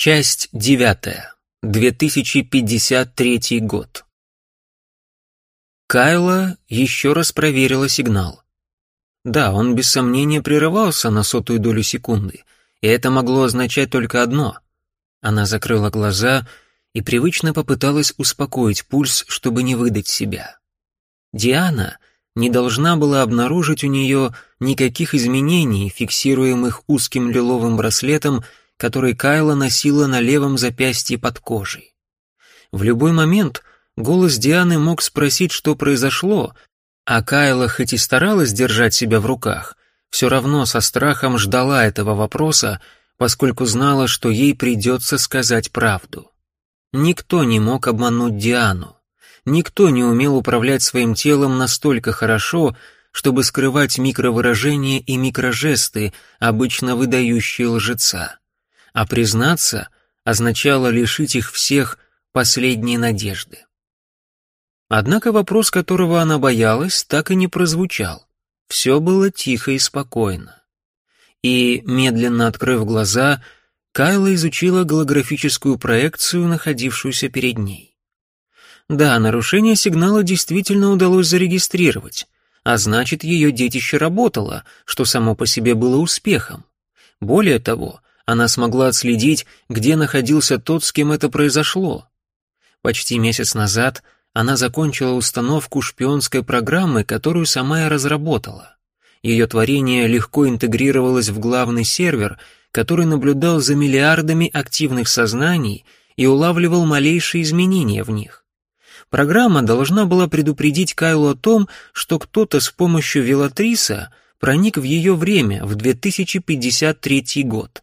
Часть девятая. 2053 год. Кайла еще раз проверила сигнал. Да, он без сомнения прерывался на сотую долю секунды, и это могло означать только одно. Она закрыла глаза и привычно попыталась успокоить пульс, чтобы не выдать себя. Диана не должна была обнаружить у нее никаких изменений, фиксируемых узким лиловым браслетом, который Кайла носила на левом запястье под кожей. В любой момент голос Дианы мог спросить, что произошло, а Кайла хоть и старалась держать себя в руках, все равно со страхом ждала этого вопроса, поскольку знала, что ей придется сказать правду. Никто не мог обмануть Диану. Никто не умел управлять своим телом настолько хорошо, чтобы скрывать микровыражения и микрожесты, обычно выдающие лжеца а признаться означало лишить их всех последней надежды. Однако вопрос, которого она боялась, так и не прозвучал. Все было тихо и спокойно. И, медленно открыв глаза, Кайла изучила голографическую проекцию, находившуюся перед ней. Да, нарушение сигнала действительно удалось зарегистрировать, а значит, ее детище работало, что само по себе было успехом. Более того, она смогла отследить, где находился тот, с кем это произошло. Почти месяц назад она закончила установку шпионской программы, которую сама и разработала. Ее творение легко интегрировалось в главный сервер, который наблюдал за миллиардами активных сознаний и улавливал малейшие изменения в них. Программа должна была предупредить Кайлу о том, что кто-то с помощью Велатриса проник в ее время в 2053 год.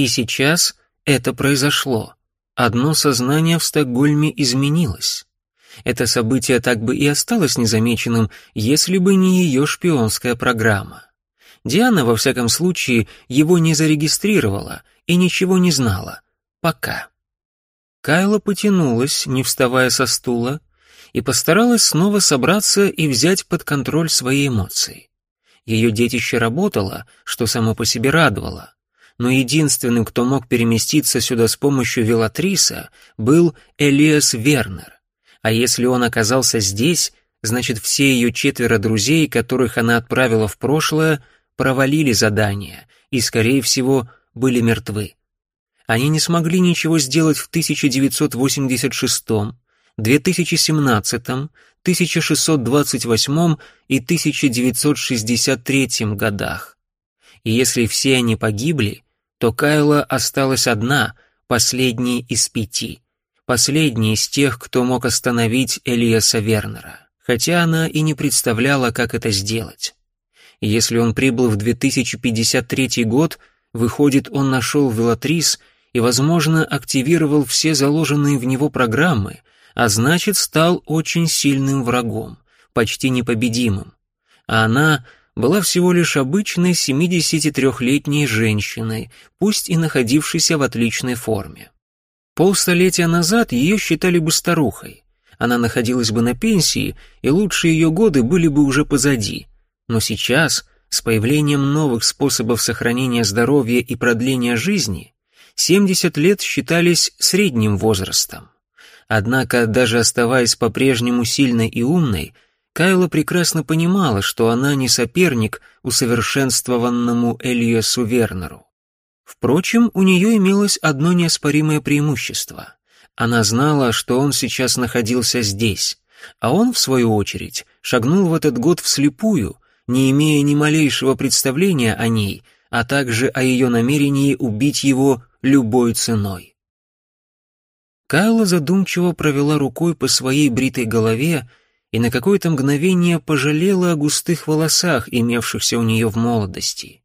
И сейчас это произошло. Одно сознание в Стокгольме изменилось. Это событие так бы и осталось незамеченным, если бы не ее шпионская программа. Диана, во всяком случае, его не зарегистрировала и ничего не знала. Пока. Кайла потянулась, не вставая со стула, и постаралась снова собраться и взять под контроль свои эмоции. Ее детище работало, что само по себе радовало но единственным, кто мог переместиться сюда с помощью Велатриса, был Элиас Вернер. А если он оказался здесь, значит, все ее четверо друзей, которых она отправила в прошлое, провалили задание и, скорее всего, были мертвы. Они не смогли ничего сделать в 1986, 2017, 1628 и 1963 годах. И если все они погибли, то Кайла осталась одна, последней из пяти. Последней из тех, кто мог остановить Элиаса Вернера. Хотя она и не представляла, как это сделать. Если он прибыл в 2053 год, выходит, он нашел Велатрис и, возможно, активировал все заложенные в него программы, а значит, стал очень сильным врагом, почти непобедимым. А она была всего лишь обычной 73-летней женщиной, пусть и находившейся в отличной форме. Полстолетия назад ее считали бы старухой. Она находилась бы на пенсии, и лучшие ее годы были бы уже позади. Но сейчас, с появлением новых способов сохранения здоровья и продления жизни, 70 лет считались средним возрастом. Однако, даже оставаясь по-прежнему сильной и умной, Кайла прекрасно понимала, что она не соперник усовершенствованному Элиасу Вернеру. Впрочем, у нее имелось одно неоспоримое преимущество. Она знала, что он сейчас находился здесь, а он, в свою очередь, шагнул в этот год вслепую, не имея ни малейшего представления о ней, а также о ее намерении убить его любой ценой. Кайла задумчиво провела рукой по своей бритой голове, и на какое-то мгновение пожалела о густых волосах, имевшихся у нее в молодости.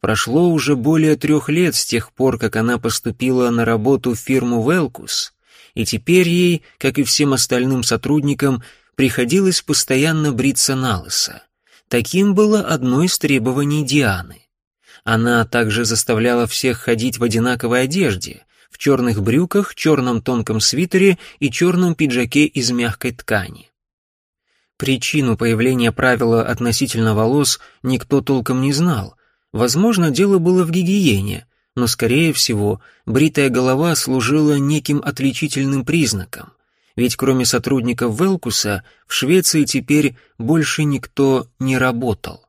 Прошло уже более трех лет с тех пор, как она поступила на работу в фирму «Велкус», и теперь ей, как и всем остальным сотрудникам, приходилось постоянно бриться на лысо. Таким было одно из требований Дианы. Она также заставляла всех ходить в одинаковой одежде, в черных брюках, черном тонком свитере и черном пиджаке из мягкой ткани. Причину появления правила относительно волос никто толком не знал. Возможно, дело было в гигиене, но, скорее всего, бритая голова служила неким отличительным признаком, ведь кроме сотрудников Велкуса в Швеции теперь больше никто не работал.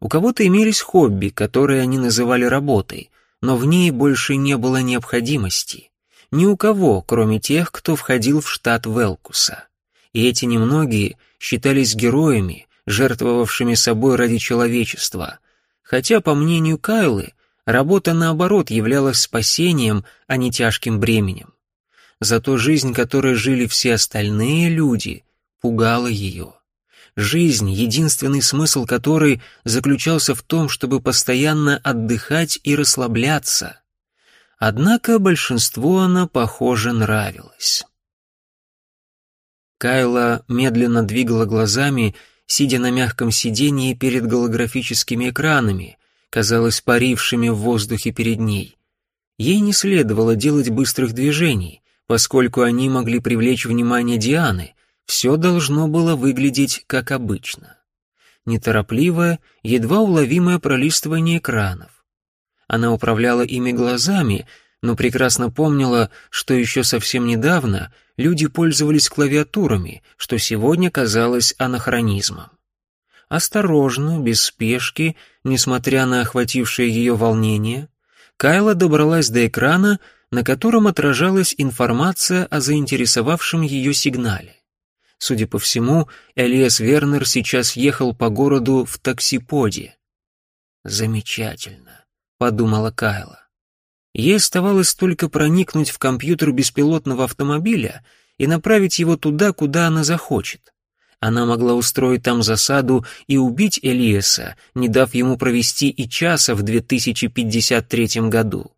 У кого-то имелись хобби, которые они называли работой, но в ней больше не было необходимости. Ни у кого, кроме тех, кто входил в штат Велкуса. И эти немногие считались героями, жертвовавшими собой ради человечества, хотя, по мнению Кайлы, работа, наоборот, являлась спасением, а не тяжким бременем. Зато жизнь, которой жили все остальные люди, пугала ее. Жизнь, единственный смысл которой заключался в том, чтобы постоянно отдыхать и расслабляться. Однако большинству она, похоже, нравилась. Кайла медленно двигала глазами, сидя на мягком сиденье перед голографическими экранами, казалось, парившими в воздухе перед ней. Ей не следовало делать быстрых движений, поскольку они могли привлечь внимание Дианы, все должно было выглядеть как обычно. Неторопливое, едва уловимое пролистывание экранов. Она управляла ими глазами, но прекрасно помнила, что еще совсем недавно люди пользовались клавиатурами, что сегодня казалось анахронизмом. Осторожно, без спешки, несмотря на охватившее ее волнение, Кайла добралась до экрана, на котором отражалась информация о заинтересовавшем ее сигнале. Судя по всему, Элиас Вернер сейчас ехал по городу в таксиподе. «Замечательно», — подумала Кайла. Ей оставалось только проникнуть в компьютер беспилотного автомобиля и направить его туда, куда она захочет. Она могла устроить там засаду и убить Элиаса, не дав ему провести и часа в 2053 году.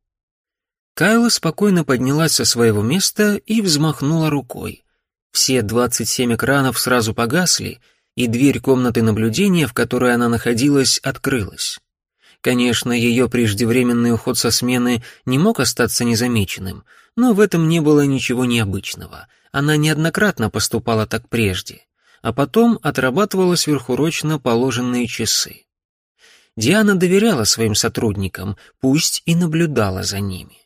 Кайла спокойно поднялась со своего места и взмахнула рукой. Все 27 экранов сразу погасли, и дверь комнаты наблюдения, в которой она находилась, открылась. Конечно, ее преждевременный уход со смены не мог остаться незамеченным, но в этом не было ничего необычного. Она неоднократно поступала так прежде, а потом отрабатывала сверхурочно положенные часы. Диана доверяла своим сотрудникам, пусть и наблюдала за ними.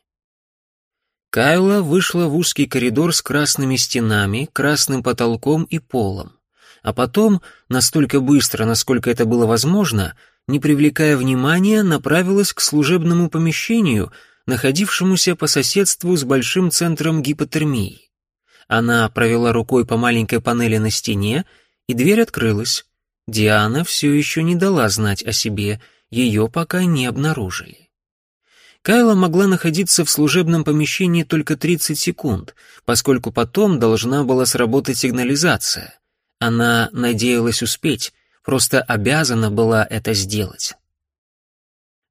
Кайла вышла в узкий коридор с красными стенами, красным потолком и полом, а потом, настолько быстро, насколько это было возможно, не привлекая внимания, направилась к служебному помещению, находившемуся по соседству с большим центром гипотермии. Она провела рукой по маленькой панели на стене, и дверь открылась. Диана все еще не дала знать о себе, ее пока не обнаружили. Кайла могла находиться в служебном помещении только 30 секунд, поскольку потом должна была сработать сигнализация. Она надеялась успеть, просто обязана была это сделать.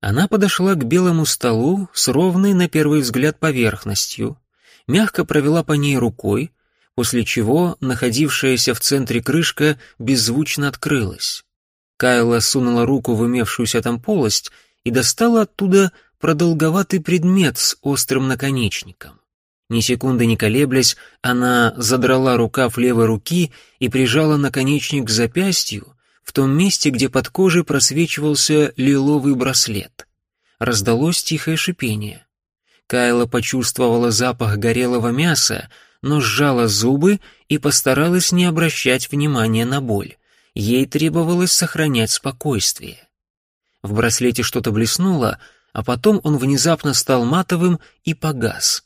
Она подошла к белому столу с ровной на первый взгляд поверхностью, мягко провела по ней рукой, после чего находившаяся в центре крышка беззвучно открылась. Кайла сунула руку в имевшуюся там полость и достала оттуда продолговатый предмет с острым наконечником. Ни секунды не колеблясь, она задрала рукав левой руки и прижала наконечник к запястью, в том месте, где под кожей просвечивался лиловый браслет. Раздалось тихое шипение. Кайла почувствовала запах горелого мяса, но сжала зубы и постаралась не обращать внимания на боль. Ей требовалось сохранять спокойствие. В браслете что-то блеснуло, а потом он внезапно стал матовым и погас.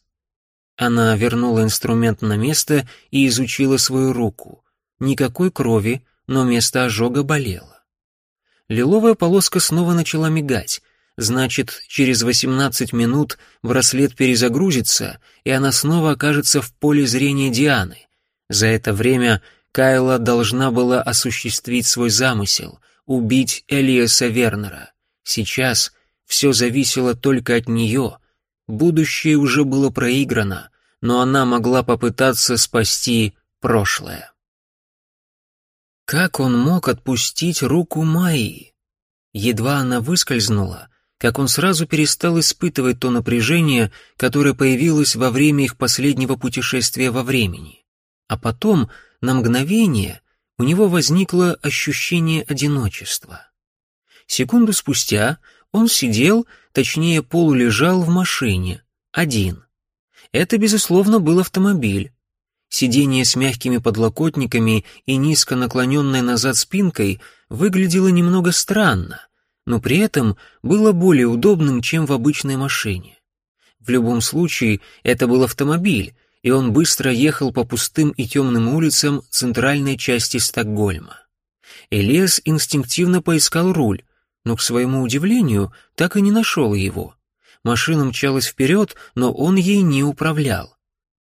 Она вернула инструмент на место и изучила свою руку. Никакой крови, но место ожога болело. Лиловая полоска снова начала мигать. Значит, через 18 минут браслет перезагрузится, и она снова окажется в поле зрения Дианы. За это время Кайла должна была осуществить свой замысел — убить Элиаса Вернера. Сейчас все зависело только от нее. Будущее уже было проиграно, но она могла попытаться спасти прошлое. Как он мог отпустить руку Майи? Едва она выскользнула, как он сразу перестал испытывать то напряжение, которое появилось во время их последнего путешествия во времени. А потом, на мгновение, у него возникло ощущение одиночества. Секунду спустя Он сидел, точнее полулежал в машине, один. Это, безусловно, был автомобиль. Сиденье с мягкими подлокотниками и низко наклоненной назад спинкой выглядело немного странно, но при этом было более удобным, чем в обычной машине. В любом случае, это был автомобиль, и он быстро ехал по пустым и темным улицам центральной части Стокгольма. Элиас инстинктивно поискал руль, но, к своему удивлению, так и не нашел его. Машина мчалась вперед, но он ей не управлял.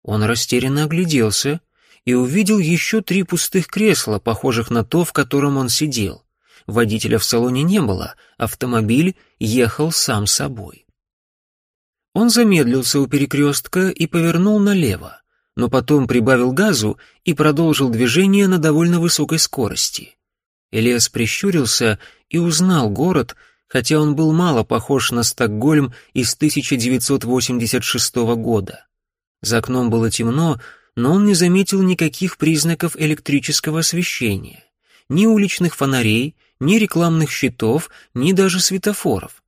Он растерянно огляделся и увидел еще три пустых кресла, похожих на то, в котором он сидел. Водителя в салоне не было, автомобиль ехал сам собой. Он замедлился у перекрестка и повернул налево, но потом прибавил газу и продолжил движение на довольно высокой скорости. Элиас прищурился и узнал город, хотя он был мало похож на Стокгольм из 1986 года. За окном было темно, но он не заметил никаких признаков электрического освещения. Ни уличных фонарей, ни рекламных щитов, ни даже светофоров.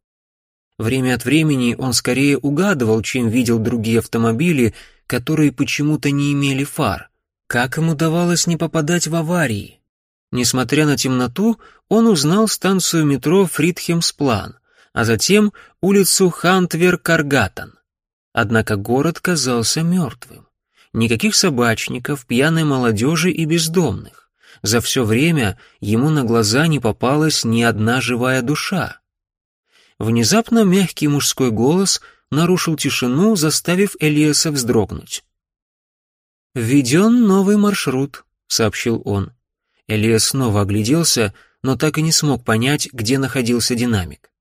Время от времени он скорее угадывал, чем видел другие автомобили, которые почему-то не имели фар. Как им удавалось не попадать в аварии? Несмотря на темноту, он узнал станцию метро Фридхемсплан, а затем улицу Хантвер-Каргатан. Однако город казался мертвым. Никаких собачников, пьяной молодежи и бездомных. За все время ему на глаза не попалась ни одна живая душа. Внезапно мягкий мужской голос нарушил тишину, заставив Элиаса вздрогнуть. «Введен новый маршрут», — сообщил он. Элиас снова огляделся, но так и не смог понять, где находился динамик.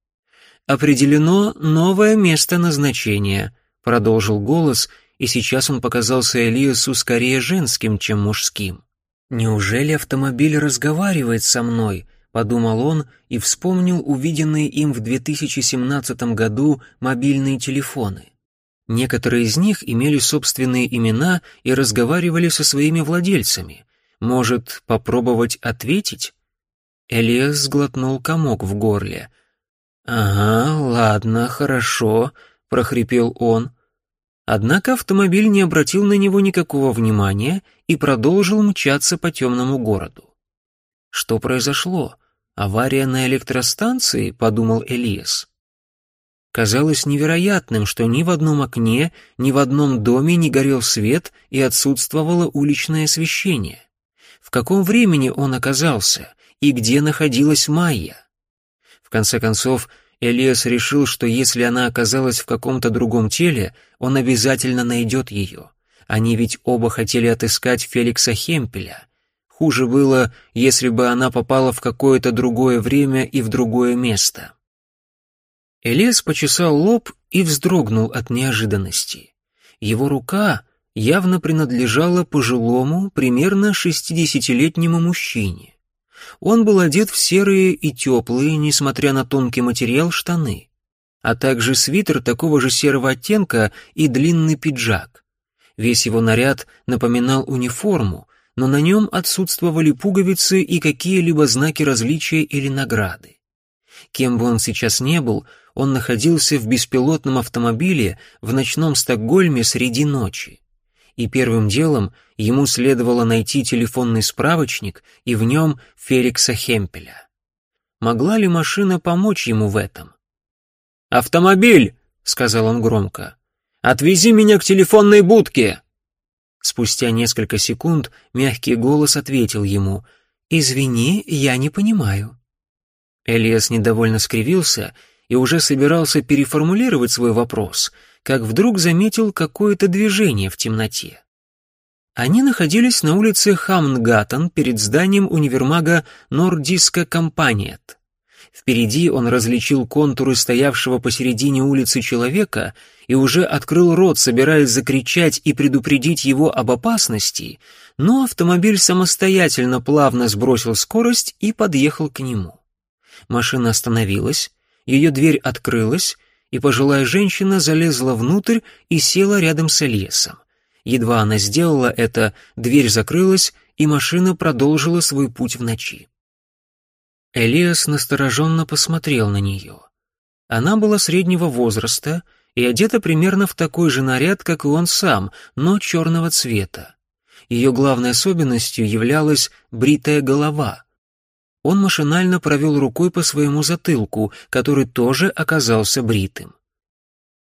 «Определено новое место назначения», — продолжил голос, и сейчас он показался Элиасу скорее женским, чем мужским. «Неужели автомобиль разговаривает со мной?» — подумал он и вспомнил увиденные им в 2017 году мобильные телефоны. Некоторые из них имели собственные имена и разговаривали со своими владельцами. Может, попробовать ответить? Элиас сглотнул комок в горле. «Ага, ладно, хорошо», — прохрипел он. Однако автомобиль не обратил на него никакого внимания и продолжил мчаться по темному городу. Что произошло? «Авария на электростанции?» — подумал Элиас. Казалось невероятным, что ни в одном окне, ни в одном доме не горел свет и отсутствовало уличное освещение. В каком времени он оказался и где находилась Майя? В конце концов, Элиас решил, что если она оказалась в каком-то другом теле, он обязательно найдет ее. Они ведь оба хотели отыскать Феликса Хемпеля, Хуже было, если бы она попала в какое-то другое время и в другое место. Элиас почесал лоб и вздрогнул от неожиданности. Его рука явно принадлежала пожилому, примерно шестидесятилетнему мужчине. Он был одет в серые и теплые, несмотря на тонкий материал, штаны, а также свитер такого же серого оттенка и длинный пиджак. Весь его наряд напоминал униформу, но на нем отсутствовали пуговицы и какие-либо знаки различия или награды. Кем бы он сейчас не был, он находился в беспилотном автомобиле в ночном Стокгольме среди ночи. И первым делом ему следовало найти телефонный справочник и в нем Феликса Хемпеля. Могла ли машина помочь ему в этом? «Автомобиль!» — сказал он громко. «Отвези меня к телефонной будке!» Спустя несколько секунд мягкий голос ответил ему «Извини, я не понимаю». Элиас недовольно скривился и уже собирался переформулировать свой вопрос, как вдруг заметил какое-то движение в темноте. Они находились на улице Хамнгаттен перед зданием универмага Нордиска Компаниет. Впереди он различил контуры стоявшего посередине улицы человека и уже открыл рот, собираясь закричать и предупредить его об опасности, но автомобиль самостоятельно плавно сбросил скорость и подъехал к нему. Машина остановилась, ее дверь открылась, и пожилая женщина залезла внутрь и села рядом с Эльесом. Едва она сделала это, дверь закрылась, и машина продолжила свой путь в ночи. Элиас настороженно посмотрел на нее. Она была среднего возраста и одета примерно в такой же наряд, как и он сам, но черного цвета. Ее главной особенностью являлась бритая голова. Он машинально провел рукой по своему затылку, который тоже оказался бритым.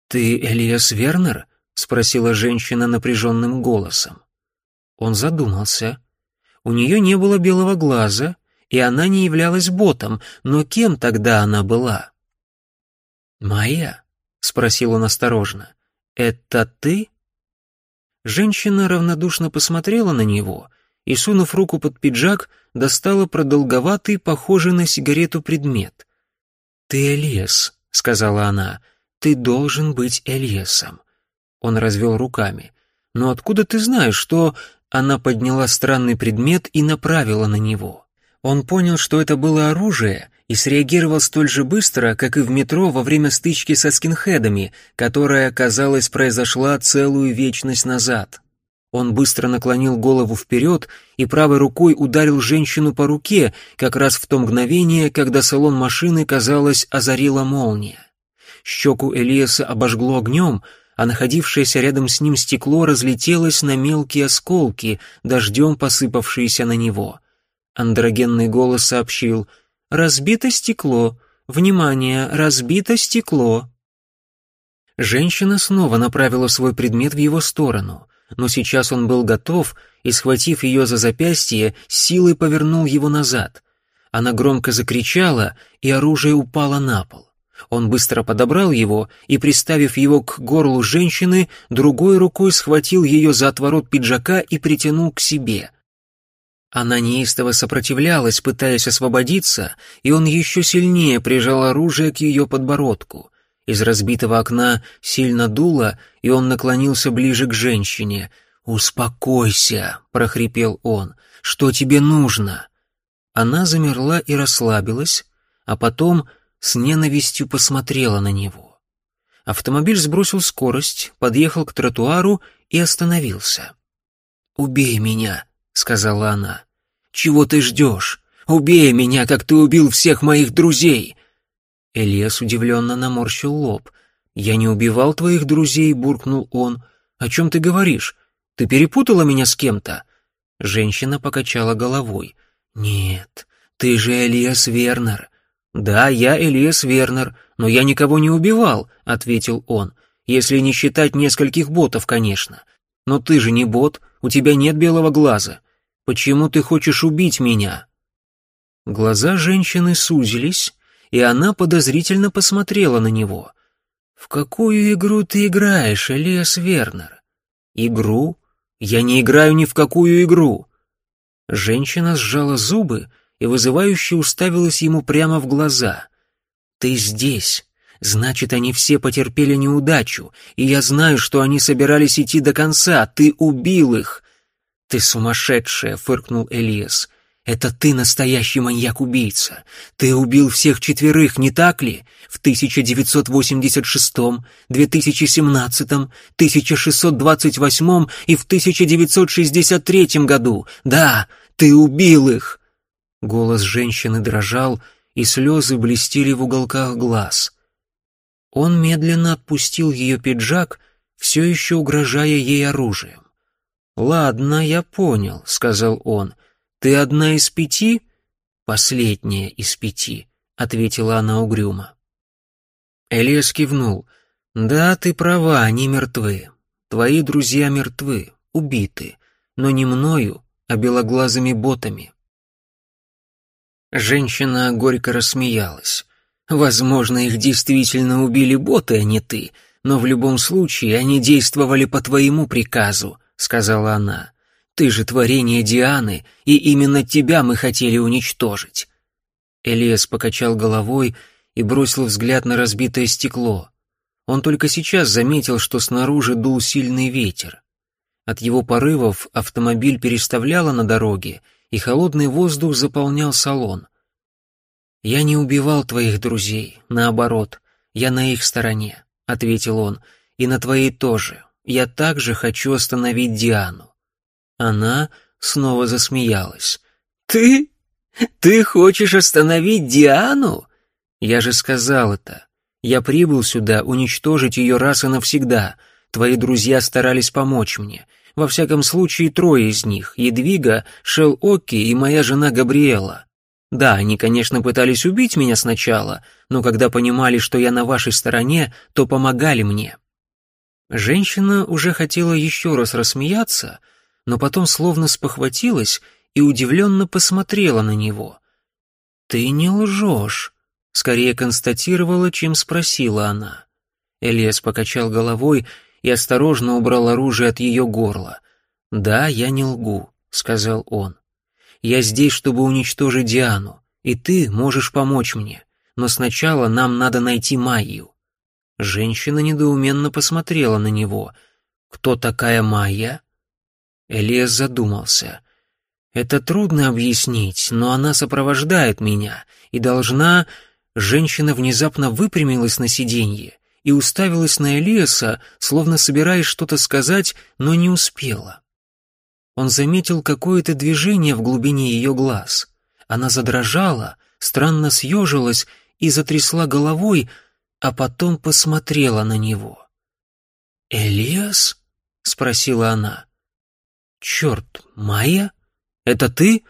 «Ты Элиас Вернер?» — спросила женщина напряженным голосом. Он задумался. У нее не было белого глаза, и она не являлась ботом, но кем тогда она была? «Моя?» — спросил он осторожно. «Это ты?» Женщина равнодушно посмотрела на него и, сунув руку под пиджак, достала продолговатый, похожий на сигарету предмет. «Ты Элиас», — сказала она, — «ты должен быть Элиасом». Он развел руками. «Но откуда ты знаешь, что...» Она подняла странный предмет и направила на него. Он понял, что это было оружие, и среагировал столь же быстро, как и в метро во время стычки со скинхедами, которая, казалось, произошла целую вечность назад. Он быстро наклонил голову вперед и правой рукой ударил женщину по руке, как раз в то мгновение, когда салон машины, казалось, озарила молния. Щеку Элиаса обожгло огнем, а находившееся рядом с ним стекло разлетелось на мелкие осколки, дождем посыпавшиеся на него. Андрогенный голос сообщил — Разбито стекло. Внимание, разбито стекло. Женщина снова направила свой предмет в его сторону, но сейчас он был готов и, схватив ее за запястье, силой повернул его назад. Она громко закричала, и оружие упало на пол. Он быстро подобрал его и, приставив его к горлу женщины, другой рукой схватил ее за отворот пиджака и притянул к себе. Она неистово сопротивлялась, пытаясь освободиться, и он еще сильнее прижал оружие к ее подбородку. Из разбитого окна сильно дуло, и он наклонился ближе к женщине. «Успокойся», — прохрипел он, — «что тебе нужно?» Она замерла и расслабилась, а потом с ненавистью посмотрела на него. Автомобиль сбросил скорость, подъехал к тротуару и остановился. «Убей меня», — сказала она. «Чего ты ждешь? Убей меня, как ты убил всех моих друзей!» Элиас удивленно наморщил лоб. «Я не убивал твоих друзей», — буркнул он. «О чем ты говоришь? Ты перепутала меня с кем-то?» Женщина покачала головой. «Нет, ты же Элиас Вернер». «Да, я Элиас Вернер, но я никого не убивал», — ответил он. «Если не считать нескольких ботов, конечно. Но ты же не бот, у тебя нет белого глаза. Почему ты хочешь убить меня?» Глаза женщины сузились, и она подозрительно посмотрела на него. «В какую игру ты играешь, Элиас Вернер?» «Игру? Я не играю ни в какую игру!» Женщина сжала зубы и вызывающе уставилась ему прямо в глаза. «Ты здесь. Значит, они все потерпели неудачу, и я знаю, что они собирались идти до конца. Ты убил их. «Ты сумасшедшая!» — фыркнул Элиас. «Это ты настоящий маньяк-убийца. Ты убил всех четверых, не так ли? В 1986, 2017, 1628 и в 1963 году. Да, ты убил их!» Голос женщины дрожал, и слезы блестели в уголках глаз. Он медленно отпустил ее пиджак, все еще угрожая ей оружием. «Ладно, я понял», — сказал он. «Ты одна из пяти?» «Последняя из пяти», — ответила она угрюмо. Элиас кивнул. «Да, ты права, они мертвы. Твои друзья мертвы, убиты, но не мною, а белоглазыми ботами». Женщина горько рассмеялась. «Возможно, их действительно убили боты, а не ты, но в любом случае они действовали по твоему приказу, — сказала она. «Ты же творение Дианы, и именно тебя мы хотели уничтожить». Элиас покачал головой и бросил взгляд на разбитое стекло. Он только сейчас заметил, что снаружи дул сильный ветер. От его порывов автомобиль переставляло на дороге, и холодный воздух заполнял салон. «Я не убивал твоих друзей, наоборот, я на их стороне», — ответил он, — «и на твоей тоже, я также хочу остановить Диану». Она снова засмеялась. «Ты? Ты хочешь остановить Диану?» «Я же сказал это. Я прибыл сюда уничтожить ее раз и навсегда. Твои друзья старались помочь мне. Во всяком случае, трое из них — Едвига, Шел Окки и моя жена Габриэла. Да, они, конечно, пытались убить меня сначала, но когда понимали, что я на вашей стороне, то помогали мне». Женщина уже хотела еще раз рассмеяться, но потом словно спохватилась и удивленно посмотрела на него. «Ты не лжешь», — скорее констатировала, чем спросила она. Элиас покачал головой и осторожно убрал оружие от ее горла. «Да, я не лгу», — сказал он. «Я здесь, чтобы уничтожить Диану, и ты можешь помочь мне, но сначала нам надо найти Майю». Женщина недоуменно посмотрела на него. «Кто такая Майя?» Элиас задумался. «Это трудно объяснить, но она сопровождает меня и должна...» Женщина внезапно выпрямилась на сиденье и уставилась на Элиаса, словно собираясь что-то сказать, но не успела. Он заметил какое-то движение в глубине ее глаз. Она задрожала, странно съежилась и затрясла головой, а потом посмотрела на него. «Элиас?» — спросила она. «Черт, Майя? Это ты?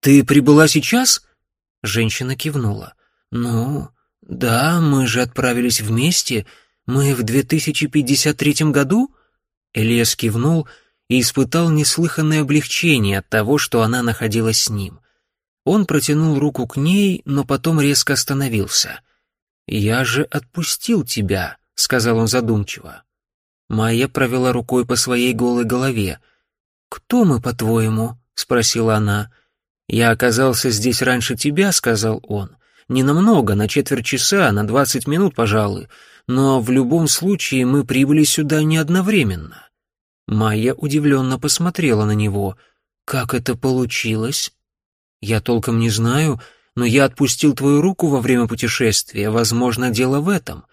Ты прибыла сейчас?» Женщина кивнула. «Ну, да, мы же отправились вместе. Мы в 2053 году?» Элиас кивнул и испытал неслыханное облегчение от того, что она находилась с ним. Он протянул руку к ней, но потом резко остановился. «Я же отпустил тебя», — сказал он задумчиво. Майя провела рукой по своей голой голове — «Кто мы, по-твоему?» — спросила она. «Я оказался здесь раньше тебя», — сказал он. «Не намного, на четверть часа, на двадцать минут, пожалуй, но в любом случае мы прибыли сюда не одновременно». Майя удивленно посмотрела на него. «Как это получилось?» «Я толком не знаю, но я отпустил твою руку во время путешествия, возможно, дело в этом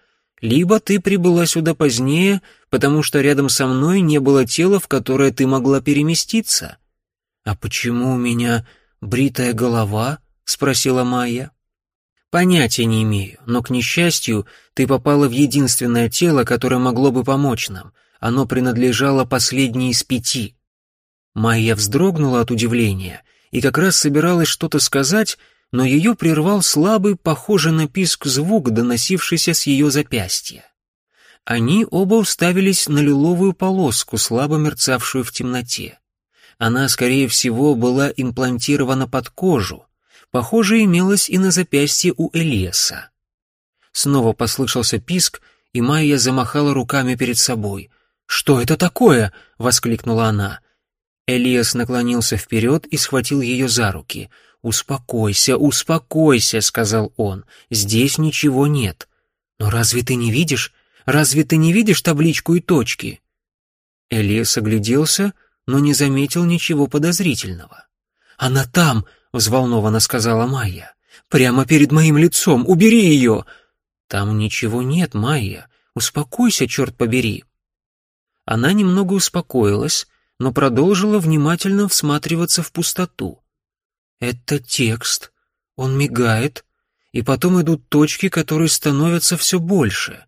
либо ты прибыла сюда позднее, потому что рядом со мной не было тела, в которое ты могла переместиться. А почему у меня бритая голова? спросила Майя. Понятия не имею, но, к несчастью, ты попала в единственное тело, которое могло бы помочь нам. Оно принадлежало последней из пяти. Майя вздрогнула от удивления и как раз собиралась что-то сказать, но ее прервал слабый, похожий на писк звук, доносившийся с ее запястья. Они оба уставились на лиловую полоску, слабо мерцавшую в темноте. Она, скорее всего, была имплантирована под кожу. Похоже, имелась и на запястье у Элиаса. Снова послышался писк, и Майя замахала руками перед собой. «Что это такое?» — воскликнула она. Элиас наклонился вперед и схватил ее за руки — «Успокойся, успокойся», — сказал он, — «здесь ничего нет». «Но разве ты не видишь? Разве ты не видишь табличку и точки?» Элиас огляделся, но не заметил ничего подозрительного. «Она там!» — взволнованно сказала Майя. «Прямо перед моим лицом! Убери ее!» «Там ничего нет, Майя. Успокойся, черт побери!» Она немного успокоилась, но продолжила внимательно всматриваться в пустоту. Это текст. Он мигает, и потом идут точки, которые становятся все больше.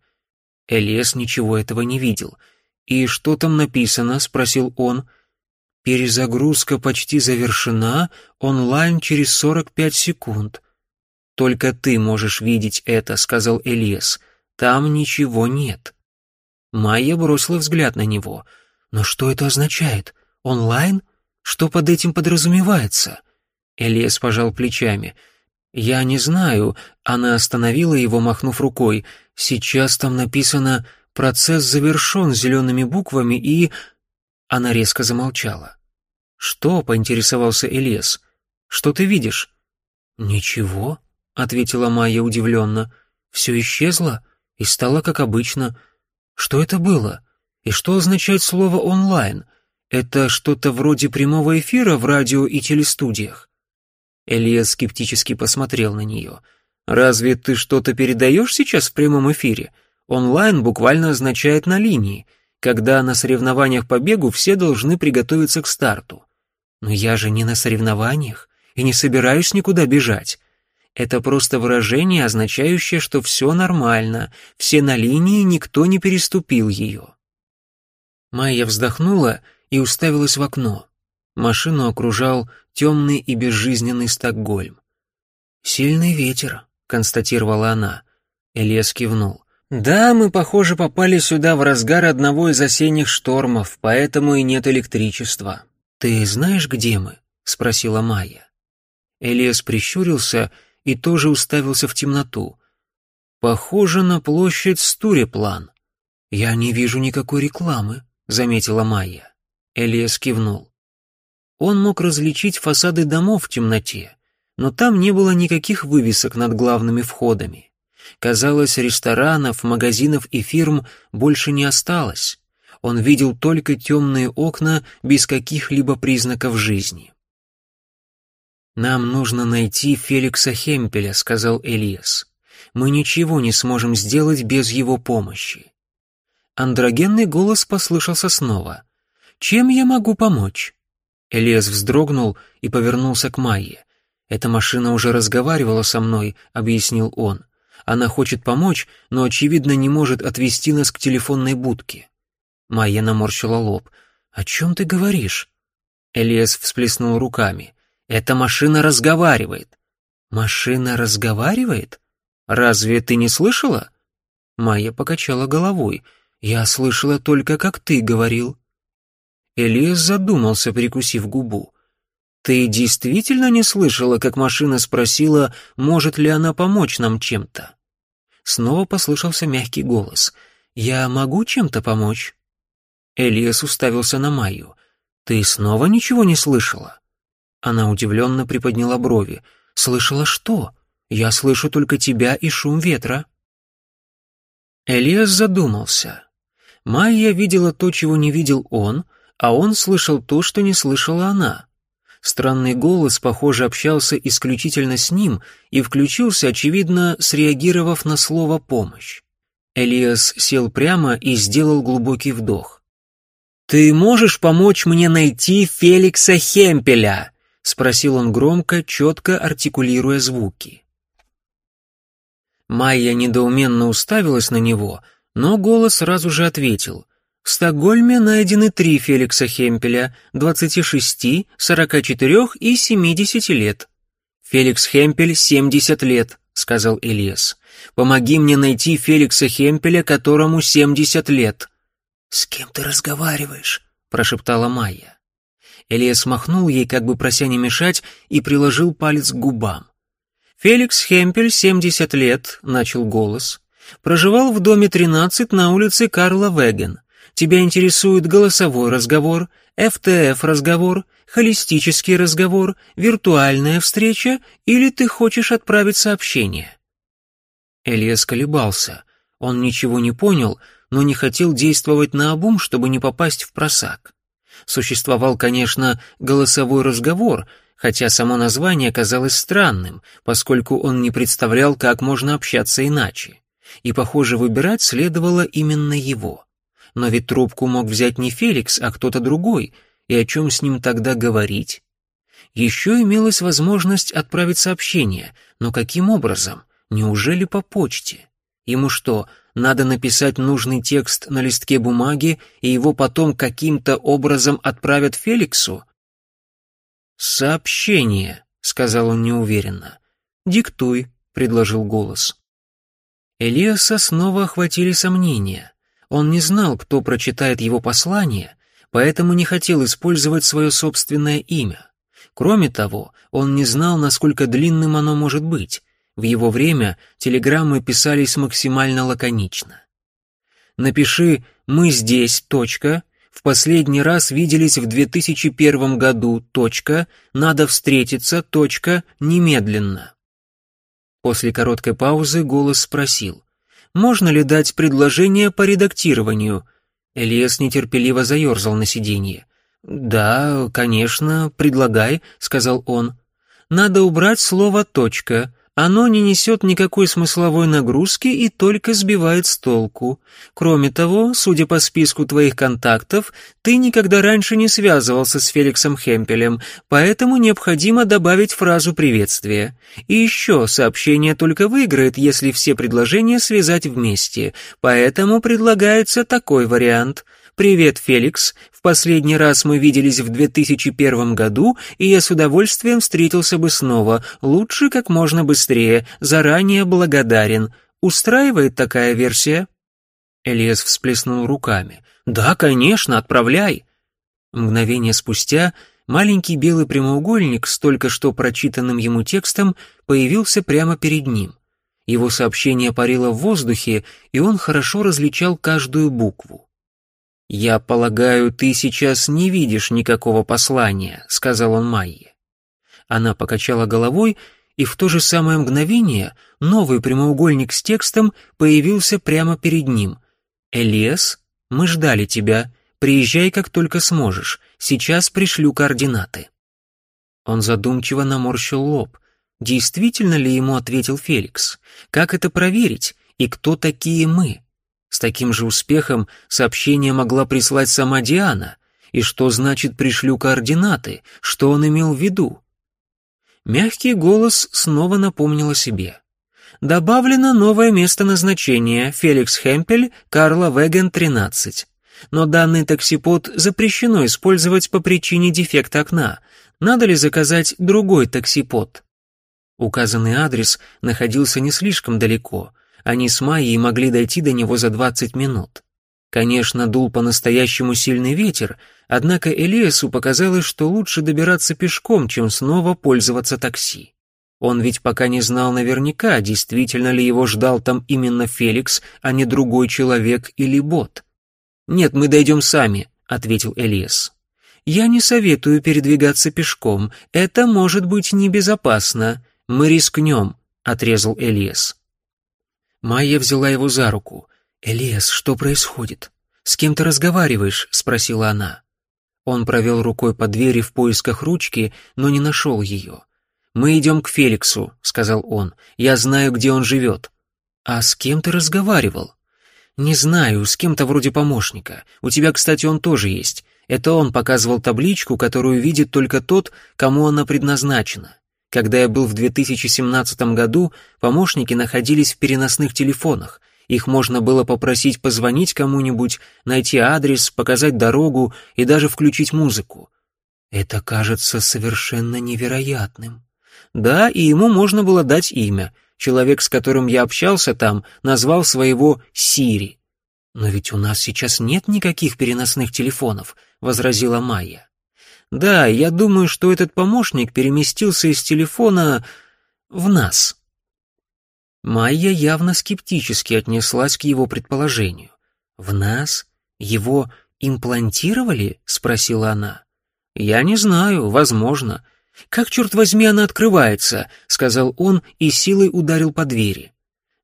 Элиас ничего этого не видел. «И что там написано?» — спросил он. «Перезагрузка почти завершена, онлайн через 45 секунд». «Только ты можешь видеть это», — сказал Элиас. «Там ничего нет». Майя бросила взгляд на него. «Но что это означает? Онлайн? Что под этим подразумевается?» Элиас пожал плечами. «Я не знаю». Она остановила его, махнув рукой. «Сейчас там написано «Процесс завершен» зелеными буквами и...» Она резко замолчала. «Что?» — поинтересовался Элиас. «Что ты видишь?» «Ничего», — ответила Майя удивленно. «Все исчезло и стало как обычно. Что это было? И что означает слово «онлайн»? Это что-то вроде прямого эфира в радио и телестудиях?» Элиас скептически посмотрел на нее. «Разве ты что-то передаешь сейчас в прямом эфире? Онлайн буквально означает на линии, когда на соревнованиях по бегу все должны приготовиться к старту. Но я же не на соревнованиях и не собираюсь никуда бежать. Это просто выражение, означающее, что все нормально, все на линии, никто не переступил ее. Майя вздохнула и уставилась в окно. Машину окружал темный и безжизненный Стокгольм. «Сильный ветер», — констатировала она. Элиас кивнул. «Да, мы, похоже, попали сюда в разгар одного из осенних штормов, поэтому и нет электричества. Ты знаешь, где мы?» — спросила Майя. Элиас прищурился и тоже уставился в темноту. «Похоже на площадь Стуреплан. Я не вижу никакой рекламы», — заметила Майя. Элиас кивнул. Он мог различить фасады домов в темноте, но там не было никаких вывесок над главными входами. Казалось, ресторанов, магазинов и фирм больше не осталось. Он видел только темные окна без каких-либо признаков жизни. «Нам нужно найти Феликса Хемпеля», — сказал Элиас. «Мы ничего не сможем сделать без его помощи». Андрогенный голос послышался снова. «Чем я могу помочь?» Элиас вздрогнул и повернулся к Майе. «Эта машина уже разговаривала со мной», — объяснил он. «Она хочет помочь, но, очевидно, не может отвезти нас к телефонной будке». Майя наморщила лоб. «О чем ты говоришь?» Элиас всплеснул руками. Эта машина разговаривает». «Машина разговаривает? Разве ты не слышала?» Майя покачала головой. «Я слышала только, как ты говорил». Элиас задумался, прикусив губу. «Ты действительно не слышала, как машина спросила, может ли она помочь нам чем-то?» Снова послышался мягкий голос. «Я могу чем-то помочь?» Элиас уставился на Майю. «Ты снова ничего не слышала?» Она удивленно приподняла брови. «Слышала что? Я слышу только тебя и шум ветра». Элиас задумался. Майя видела то, чего не видел он, а он слышал то, что не слышала она. Странный голос, похоже, общался исключительно с ним и включился, очевидно, среагировав на слово «помощь». Элиас сел прямо и сделал глубокий вдох. «Ты можешь помочь мне найти Феликса Хемпеля?» — спросил он громко, четко артикулируя звуки. Майя недоуменно уставилась на него, но голос сразу же ответил. В Стокгольме найдены три Феликса Хемпеля, 26, 44 и 70 лет. «Феликс Хемпель, 70 лет», — сказал Элиас. «Помоги мне найти Феликса Хемпеля, которому 70 лет». «С кем ты разговариваешь?» — прошептала Майя. Элиас махнул ей, как бы прося не мешать, и приложил палец к губам. «Феликс Хемпель, 70 лет», — начал голос. «Проживал в доме 13 на улице Карла Веген. Тебя интересует голосовой разговор, ФТФ-разговор, холистический разговор, виртуальная встреча или ты хочешь отправить сообщение?» Элиас колебался. Он ничего не понял, но не хотел действовать наобум, чтобы не попасть в просак. Существовал, конечно, голосовой разговор, хотя само название казалось странным, поскольку он не представлял, как можно общаться иначе. И, похоже, выбирать следовало именно его. Но ведь трубку мог взять не Феликс, а кто-то другой, и о чем с ним тогда говорить? Еще имелась возможность отправить сообщение, но каким образом? Неужели по почте? Ему что, надо написать нужный текст на листке бумаги, и его потом каким-то образом отправят Феликсу? «Сообщение», — сказал он неуверенно. «Диктуй», — предложил голос. Элиаса снова охватили сомнения. Он не знал, кто прочитает его послание, поэтому не хотел использовать свое собственное имя. Кроме того, он не знал, насколько длинным оно может быть, в его время телеграммы писались максимально лаконично. Напиши «Мы здесь. Точка. В последний раз виделись в 2001 году. Точка. Надо встретиться. Точка. Немедленно». После короткой паузы голос спросил. «Можно ли дать предложение по редактированию?» Элиас нетерпеливо заерзал на сиденье. «Да, конечно, предлагай», — сказал он. «Надо убрать слово «точка», Оно не несет никакой смысловой нагрузки и только сбивает с толку. Кроме того, судя по списку твоих контактов, ты никогда раньше не связывался с Феликсом Хемпелем, поэтому необходимо добавить фразу приветствия. И еще, сообщение только выиграет, если все предложения связать вместе, поэтому предлагается такой вариант – «Привет, Феликс. Последний раз мы виделись в 2001 году, и я с удовольствием встретился бы снова, лучше как можно быстрее, заранее благодарен. Устраивает такая версия?» Элиас всплеснул руками. «Да, конечно, отправляй!» Мгновение спустя маленький белый прямоугольник с только что прочитанным ему текстом появился прямо перед ним. Его сообщение парило в воздухе, и он хорошо различал каждую букву. «Я полагаю, ты сейчас не видишь никакого послания», — сказал он Майе. Она покачала головой, и в то же самое мгновение новый прямоугольник с текстом появился прямо перед ним. «Элиас, мы ждали тебя. Приезжай, как только сможешь. Сейчас пришлю координаты». Он задумчиво наморщил лоб. Действительно ли ему ответил Феликс? Как это проверить? И кто такие мы? С таким же успехом сообщение могла прислать сама Диана. И что значит «пришлю координаты»? Что он имел в виду? Мягкий голос снова напомнил о себе. Добавлено новое место назначения Феликс Хемпель, Карла Веген, 13. Но данный таксипод запрещено использовать по причине дефекта окна. Надо ли заказать другой таксипод? Указанный адрес находился не слишком далеко — они с Майей могли дойти до него за 20 минут. Конечно, дул по-настоящему сильный ветер, однако Элиасу показалось, что лучше добираться пешком, чем снова пользоваться такси. Он ведь пока не знал наверняка, действительно ли его ждал там именно Феликс, а не другой человек или бот. «Нет, мы дойдем сами», — ответил Элиас. «Я не советую передвигаться пешком, это может быть небезопасно. Мы рискнем», — отрезал Элиас. Майя взяла его за руку. «Элиас, что происходит? С кем ты разговариваешь?» — спросила она. Он провел рукой по двери в поисках ручки, но не нашел ее. «Мы идем к Феликсу», — сказал он. «Я знаю, где он живет». «А с кем ты разговаривал?» «Не знаю, с кем-то вроде помощника. У тебя, кстати, он тоже есть. Это он показывал табличку, которую видит только тот, кому она предназначена. Когда я был в 2017 году, помощники находились в переносных телефонах. Их можно было попросить позвонить кому-нибудь, найти адрес, показать дорогу и даже включить музыку. Это кажется совершенно невероятным. Да, и ему можно было дать имя. Человек, с которым я общался там, назвал своего Сири. «Но ведь у нас сейчас нет никаких переносных телефонов», — возразила Майя. Да, я думаю, что этот помощник переместился из телефона в нас. Майя явно скептически отнеслась к его предположению. «В нас? Его имплантировали?» — спросила она. «Я не знаю, возможно. Как, черт возьми, она открывается?» — сказал он и силой ударил по двери.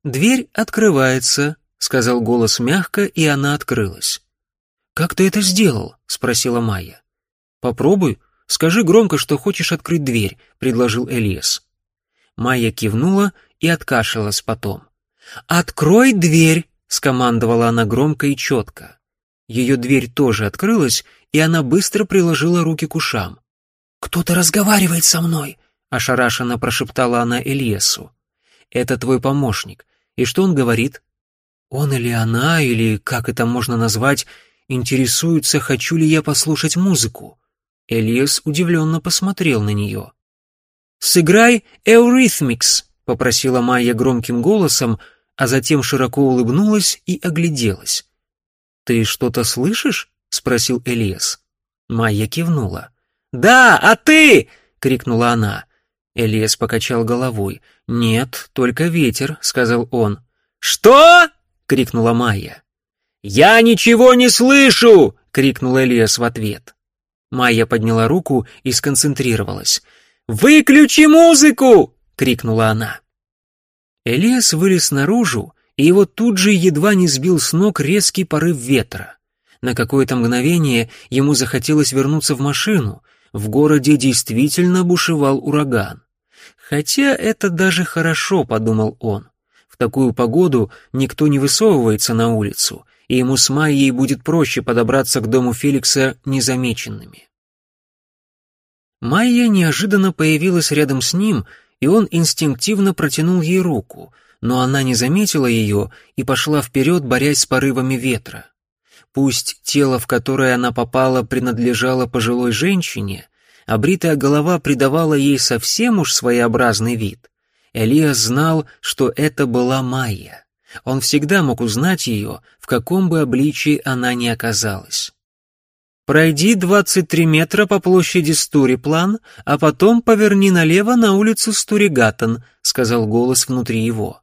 «Дверь открывается», — сказал голос мягко, и она открылась. «Как ты это сделал?» — спросила Майя. «Попробуй. Скажи громко, что хочешь открыть дверь», — предложил Элиас. Майя кивнула и откашлялась потом. «Открой дверь!» — скомандовала она громко и четко. Ее дверь тоже открылась, и она быстро приложила руки к ушам. «Кто-то разговаривает со мной!» — ошарашенно прошептала она Элиасу. «Это твой помощник. И что он говорит?» «Он или она, или как это можно назвать, интересуется, хочу ли я послушать музыку. Элиас удивленно посмотрел на нее. «Сыграй Eurythmics», — попросила Майя громким голосом, а затем широко улыбнулась и огляделась. «Ты что-то слышишь?» — спросил Элиас. Майя кивнула. «Да, а ты?» — крикнула она. Элиас покачал головой. «Нет, только ветер», — сказал он. «Что?» — крикнула Майя. «Я ничего не слышу!» — крикнул Элиас в ответ. Майя подняла руку и сконцентрировалась. «Выключи музыку!» — крикнула она. Элиас вылез наружу, и его тут же едва не сбил с ног резкий порыв ветра. На какое-то мгновение ему захотелось вернуться в машину. В городе действительно бушевал ураган. Хотя это даже хорошо, подумал он. В такую погоду никто не высовывается на улицу, и ему с Майей будет проще подобраться к дому Феликса незамеченными. Майя неожиданно появилась рядом с ним, и он инстинктивно протянул ей руку, но она не заметила ее и пошла вперед, борясь с порывами ветра. Пусть тело, в которое она попала, принадлежало пожилой женщине, а бритая голова придавала ей совсем уж своеобразный вид. Элиас знал, что это была Майя. Он всегда мог узнать ее, в каком бы обличии она ни оказалась. «Пройди 23 метра по площади Стуриплан, а потом поверни налево на улицу Стуригатан», — сказал голос внутри его.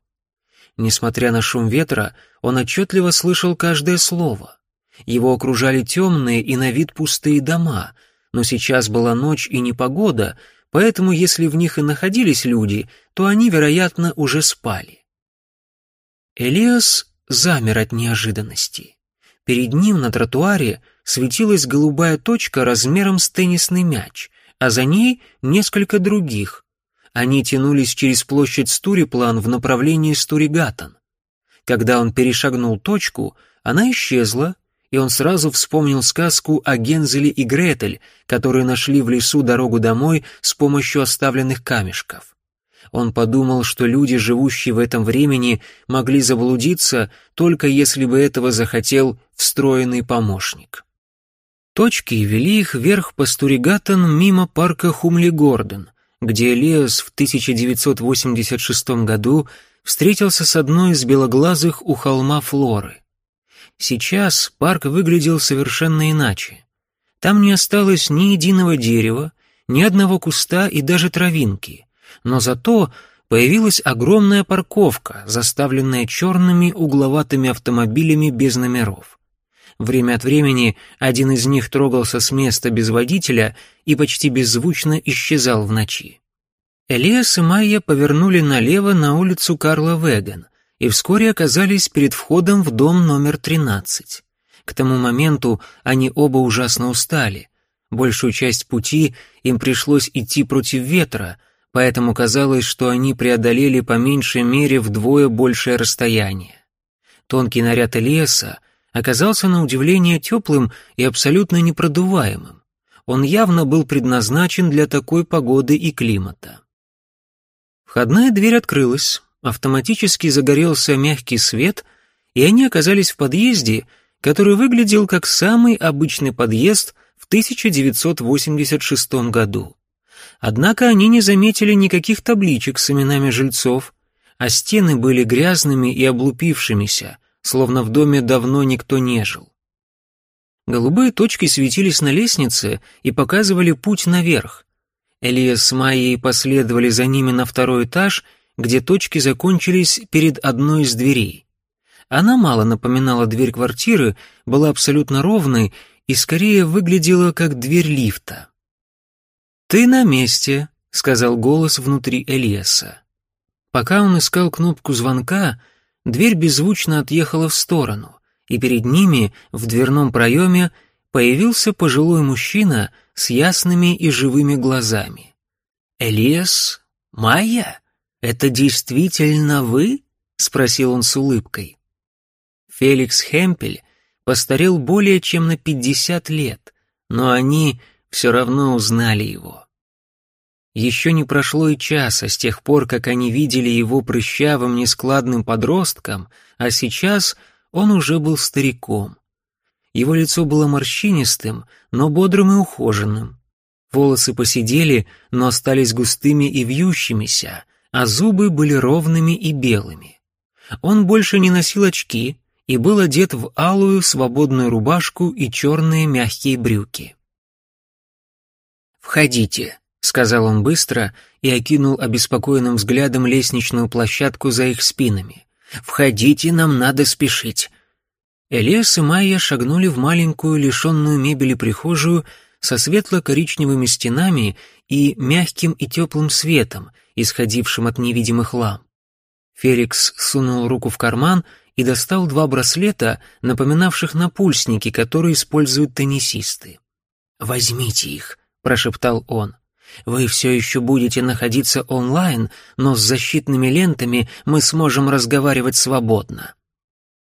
Несмотря на шум ветра, он отчетливо слышал каждое слово. Его окружали темные и на вид пустые дома, но сейчас была ночь и непогода, поэтому если в них и находились люди, то они, вероятно, уже спали. Элиас замер от неожиданности. Перед ним на тротуаре светилась голубая точка размером с теннисный мяч, а за ней несколько других. Они тянулись через площадь Стуриплан в направлении Стуригатан. Когда он перешагнул точку, она исчезла, и он сразу вспомнил сказку о Гензеле и Гретель, которые нашли в лесу дорогу домой с помощью оставленных камешков. Он подумал, что люди, живущие в этом времени, могли заблудиться, только если бы этого захотел встроенный помощник. Точки вели их вверх по Стуригатан мимо парка Хумли-Гордон, где Леос в 1986 году встретился с одной из белоглазых у холма Флоры. Сейчас парк выглядел совершенно иначе. Там не осталось ни единого дерева, ни одного куста и даже травинки, но зато появилась огромная парковка, заставленная черными угловатыми автомобилями без номеров. Время от времени один из них трогался с места без водителя и почти беззвучно исчезал в ночи. Элиас и Майя повернули налево на улицу Карла Веген — и вскоре оказались перед входом в дом номер 13. К тому моменту они оба ужасно устали. Большую часть пути им пришлось идти против ветра, поэтому казалось, что они преодолели по меньшей мере вдвое большее расстояние. Тонкий наряд Элиаса оказался на удивление теплым и абсолютно непродуваемым. Он явно был предназначен для такой погоды и климата. Входная дверь открылась, автоматически загорелся мягкий свет, и они оказались в подъезде, который выглядел как самый обычный подъезд в 1986 году. Однако они не заметили никаких табличек с именами жильцов, а стены были грязными и облупившимися, словно в доме давно никто не жил. Голубые точки светились на лестнице и показывали путь наверх. Элиас с Майей последовали за ними на второй этаж — где точки закончились перед одной из дверей. Она мало напоминала дверь квартиры, была абсолютно ровной и скорее выглядела как дверь лифта. «Ты на месте», — сказал голос внутри Элиаса. Пока он искал кнопку звонка, дверь беззвучно отъехала в сторону, и перед ними, в дверном проеме, появился пожилой мужчина с ясными и живыми глазами. «Элиас? Майя?» «Это действительно вы?» — спросил он с улыбкой. Феликс Хемпель постарел более чем на пятьдесят лет, но они все равно узнали его. Еще не прошло и часа с тех пор, как они видели его прыщавым, нескладным подростком, а сейчас он уже был стариком. Его лицо было морщинистым, но бодрым и ухоженным. Волосы посидели, но остались густыми и вьющимися, а зубы были ровными и белыми. Он больше не носил очки и был одет в алую свободную рубашку и черные мягкие брюки. «Входите», — сказал он быстро и окинул обеспокоенным взглядом лестничную площадку за их спинами. «Входите, нам надо спешить». Элиас и Майя шагнули в маленькую, лишенную мебели прихожую со светло-коричневыми стенами и мягким и теплым светом, исходившим от невидимых ламп. Феликс сунул руку в карман и достал два браслета, напоминавших напульсники, которые используют теннисисты. «Возьмите их», — прошептал он. Вы все еще будете находиться онлайн, но с защитными лентами мы сможем разговаривать свободно».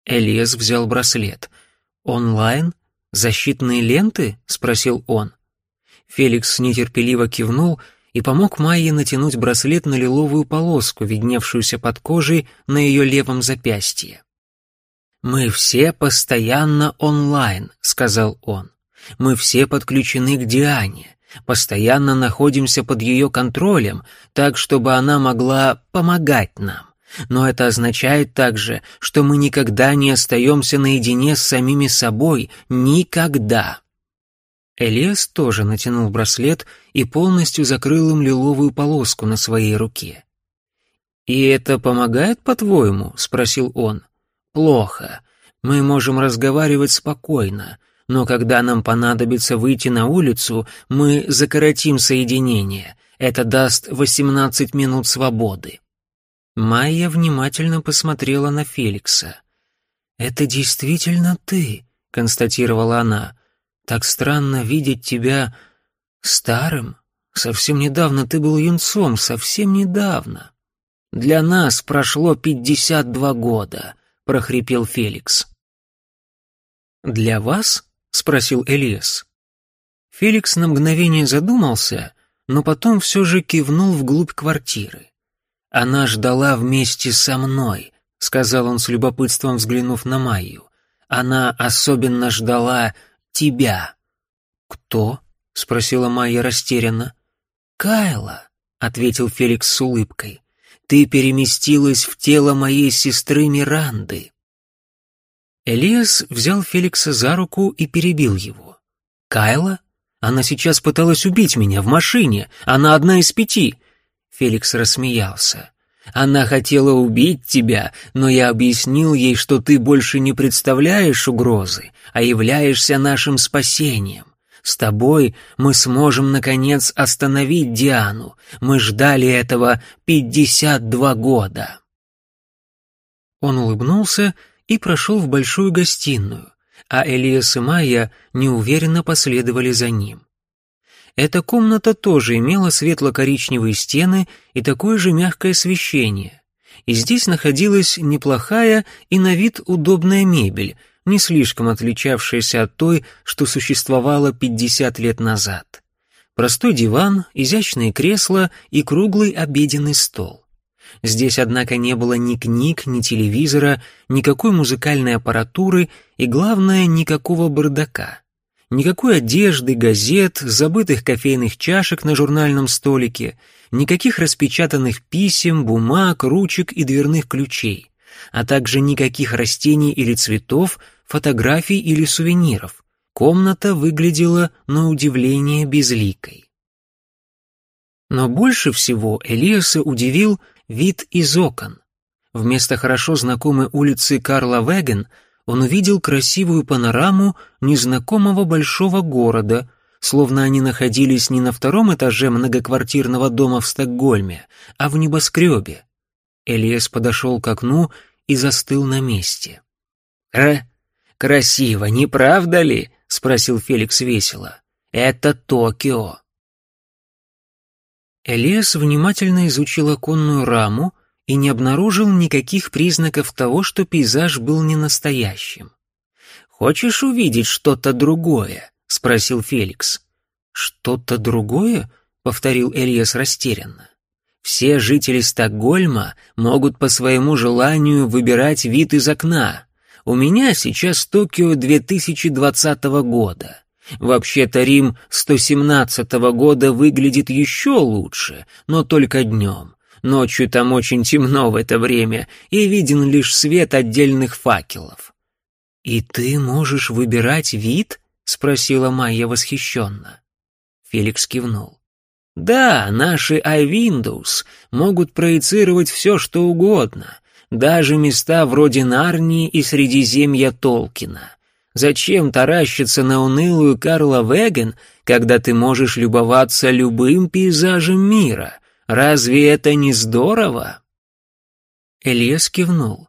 Элиас взял браслет. «Онлайн? Защитные ленты?» — спросил он. Феликс нетерпеливо кивнул и помог Майе натянуть браслет на лиловую полоску, видневшуюся под кожей на ее левом запястье. «Мы все постоянно онлайн», — сказал он. «Мы все подключены к Диане, постоянно находимся под ее контролем, так, чтобы она могла помогать нам. Но это означает также, что мы никогда не остаемся наедине с самими собой, никогда». Элиас тоже натянул браслет и полностью закрыл им лиловую полоску на своей руке. «И это помогает, по-твоему?» — спросил он. «Плохо. Мы можем разговаривать спокойно, но когда нам понадобится выйти на улицу, мы закоротим соединение. Это даст 18 минут свободы». Майя внимательно посмотрела на Феликса. «Это действительно ты», — констатировала она. «Так странно видеть тебя старым. Совсем недавно ты был юнцом, совсем недавно». «Для нас прошло пятьдесят два года», — прохрипел Феликс. «Для вас?» — спросил Элиас. Феликс на мгновение задумался, но потом все же кивнул вглубь квартиры. «Она ждала вместе со мной», — сказал он с любопытством, взглянув на Майю. «Она особенно ждала тебя». «Кто?» — спросила Майя растерянно. «Кайла», — ответил Феликс с улыбкой. «Ты переместилась в тело моей сестры Миранды». Элиас взял Феликса за руку и перебил его. «Кайла? Она сейчас пыталась убить меня в машине. Она одна из пяти». Феликс рассмеялся. «Она хотела убить тебя, но я объяснил ей, что ты больше не представляешь угрозы, а являешься нашим спасением. С тобой мы сможем, наконец, остановить Диану. Мы ждали этого пятьдесят два года». Он улыбнулся и прошел в большую гостиную, а Элиас и Майя неуверенно последовали за ним. Эта комната тоже имела светло-коричневые стены и такое же мягкое освещение. И здесь находилась неплохая и на вид удобная мебель, не слишком отличавшаяся от той, что существовала 50 лет назад. Простой диван, изящные кресла и круглый обеденный стол. Здесь, однако, не было ни книг, ни телевизора, никакой музыкальной аппаратуры и, главное, никакого бардака. Никакой одежды, газет, забытых кофейных чашек на журнальном столике, никаких распечатанных писем, бумаг, ручек и дверных ключей, а также никаких растений или цветов, фотографий или сувениров. Комната выглядела на удивление безликой. Но больше всего Элиаса удивил вид из окон. Вместо хорошо знакомой улицы Карла Веген он увидел красивую панораму незнакомого большого города, словно они находились не на втором этаже многоквартирного дома в Стокгольме, а в небоскребе. Элиас подошел к окну и застыл на месте. «Э, красиво, не правда ли?» — спросил Феликс весело. «Это Токио». Элиас внимательно изучил оконную раму и не обнаружил никаких признаков того, что пейзаж был не настоящим. «Хочешь увидеть что-то другое?» — спросил Феликс. «Что-то другое?» — повторил Элиас растерянно. «Все жители Стокгольма могут по своему желанию выбирать вид из окна. У меня сейчас Токио 2020 года. Вообще-то Рим 117 года выглядит еще лучше, но только днем. Ночью там очень темно в это время, и виден лишь свет отдельных факелов. «И ты можешь выбирать вид?» — спросила Майя восхищенно. Феликс кивнул. «Да, наши iWindows могут проецировать все, что угодно, даже места вроде Нарнии и Средиземья Толкина. Зачем таращиться на унылую Карла Веген, когда ты можешь любоваться любым пейзажем мира? Разве это не здорово?» Элиас кивнул.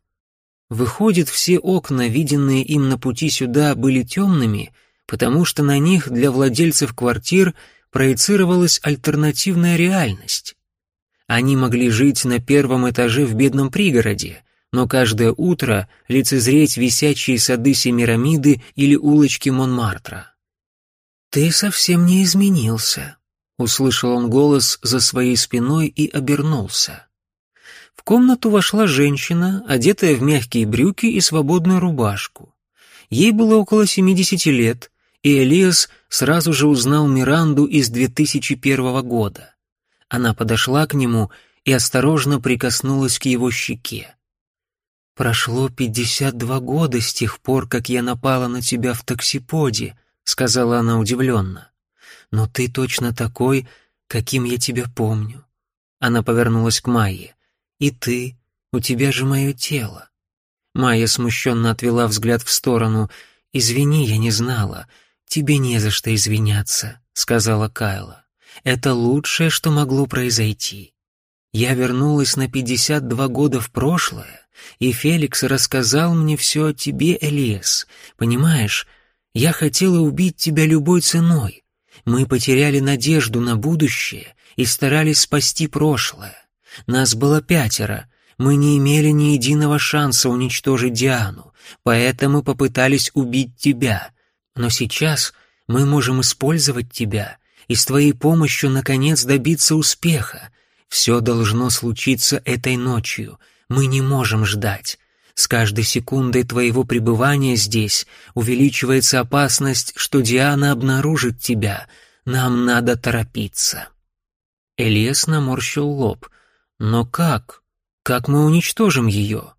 Выходит, все окна, виденные им на пути сюда, были темными, потому что на них для владельцев квартир проецировалась альтернативная реальность. Они могли жить на первом этаже в бедном пригороде, но каждое утро лицезреть висячие сады Семирамиды или улочки Монмартра. «Ты совсем не изменился», — услышал он голос за своей спиной и обернулся. В комнату вошла женщина, одетая в мягкие брюки и свободную рубашку. Ей было около семидесяти лет, и Элиас сразу же узнал Миранду из 2001 года. Она подошла к нему и осторожно прикоснулась к его щеке. «Прошло пятьдесят два года с тех пор, как я напала на тебя в таксиподе», — сказала она удивленно. «Но ты точно такой, каким я тебя помню». Она повернулась к Майе. «И ты, у тебя же мое тело». Майя смущенно отвела взгляд в сторону. «Извини, я не знала. Тебе не за что извиняться», — сказала Кайла. «Это лучшее, что могло произойти. Я вернулась на пятьдесят два года в прошлое, и Феликс рассказал мне все о тебе, Элиас. Понимаешь, я хотела убить тебя любой ценой. Мы потеряли надежду на будущее и старались спасти прошлое. Нас было пятеро. Мы не имели ни единого шанса уничтожить Диану, поэтому попытались убить тебя. Но сейчас мы можем использовать тебя и с твоей помощью, наконец, добиться успеха. Все должно случиться этой ночью — мы не можем ждать. С каждой секундой твоего пребывания здесь увеличивается опасность, что Диана обнаружит тебя. Нам надо торопиться». Элиас наморщил лоб. «Но как? Как мы уничтожим ее?»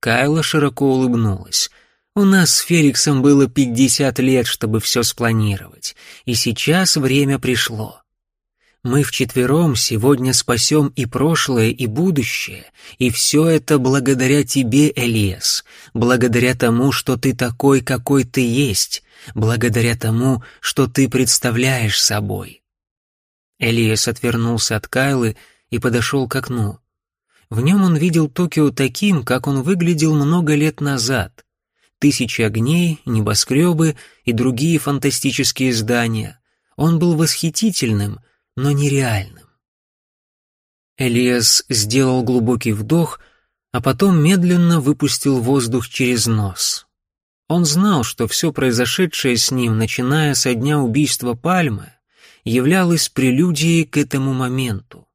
Кайла широко улыбнулась. «У нас с Феликсом было пятьдесят лет, чтобы все спланировать, и сейчас время пришло. Мы вчетвером сегодня спасем и прошлое, и будущее, и все это благодаря тебе, Элиас, благодаря тому, что ты такой, какой ты есть, благодаря тому, что ты представляешь собой». Элиас отвернулся от Кайлы и подошел к окну. В нем он видел Токио таким, как он выглядел много лет назад. Тысячи огней, небоскребы и другие фантастические здания. Он был восхитительным, но нереальным. Элиас сделал глубокий вдох, а потом медленно выпустил воздух через нос. Он знал, что все произошедшее с ним, начиная со дня убийства Пальмы, являлось прелюдией к этому моменту.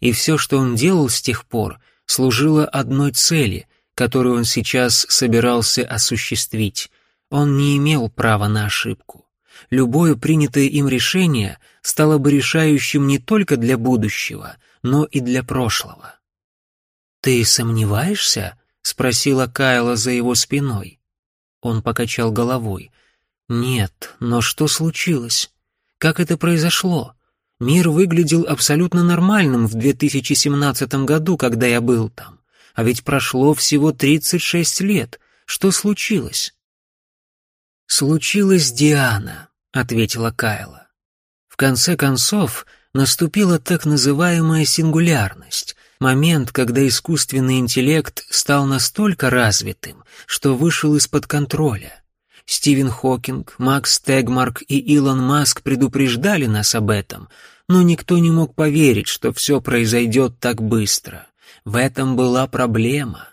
И все, что он делал с тех пор, служило одной цели, которую он сейчас собирался осуществить. Он не имел права на ошибку любое принятое им решение стало бы решающим не только для будущего, но и для прошлого. «Ты сомневаешься?» — спросила Кайла за его спиной. Он покачал головой. «Нет, но что случилось? Как это произошло? Мир выглядел абсолютно нормальным в 2017 году, когда я был там. А ведь прошло всего 36 лет. Что случилось?» «Случилась Диана», — ответила Кайла. В конце концов, наступила так называемая сингулярность, момент, когда искусственный интеллект стал настолько развитым, что вышел из-под контроля. Стивен Хокинг, Макс Тегмарк и Илон Маск предупреждали нас об этом, но никто не мог поверить, что все произойдет так быстро. В этом была проблема.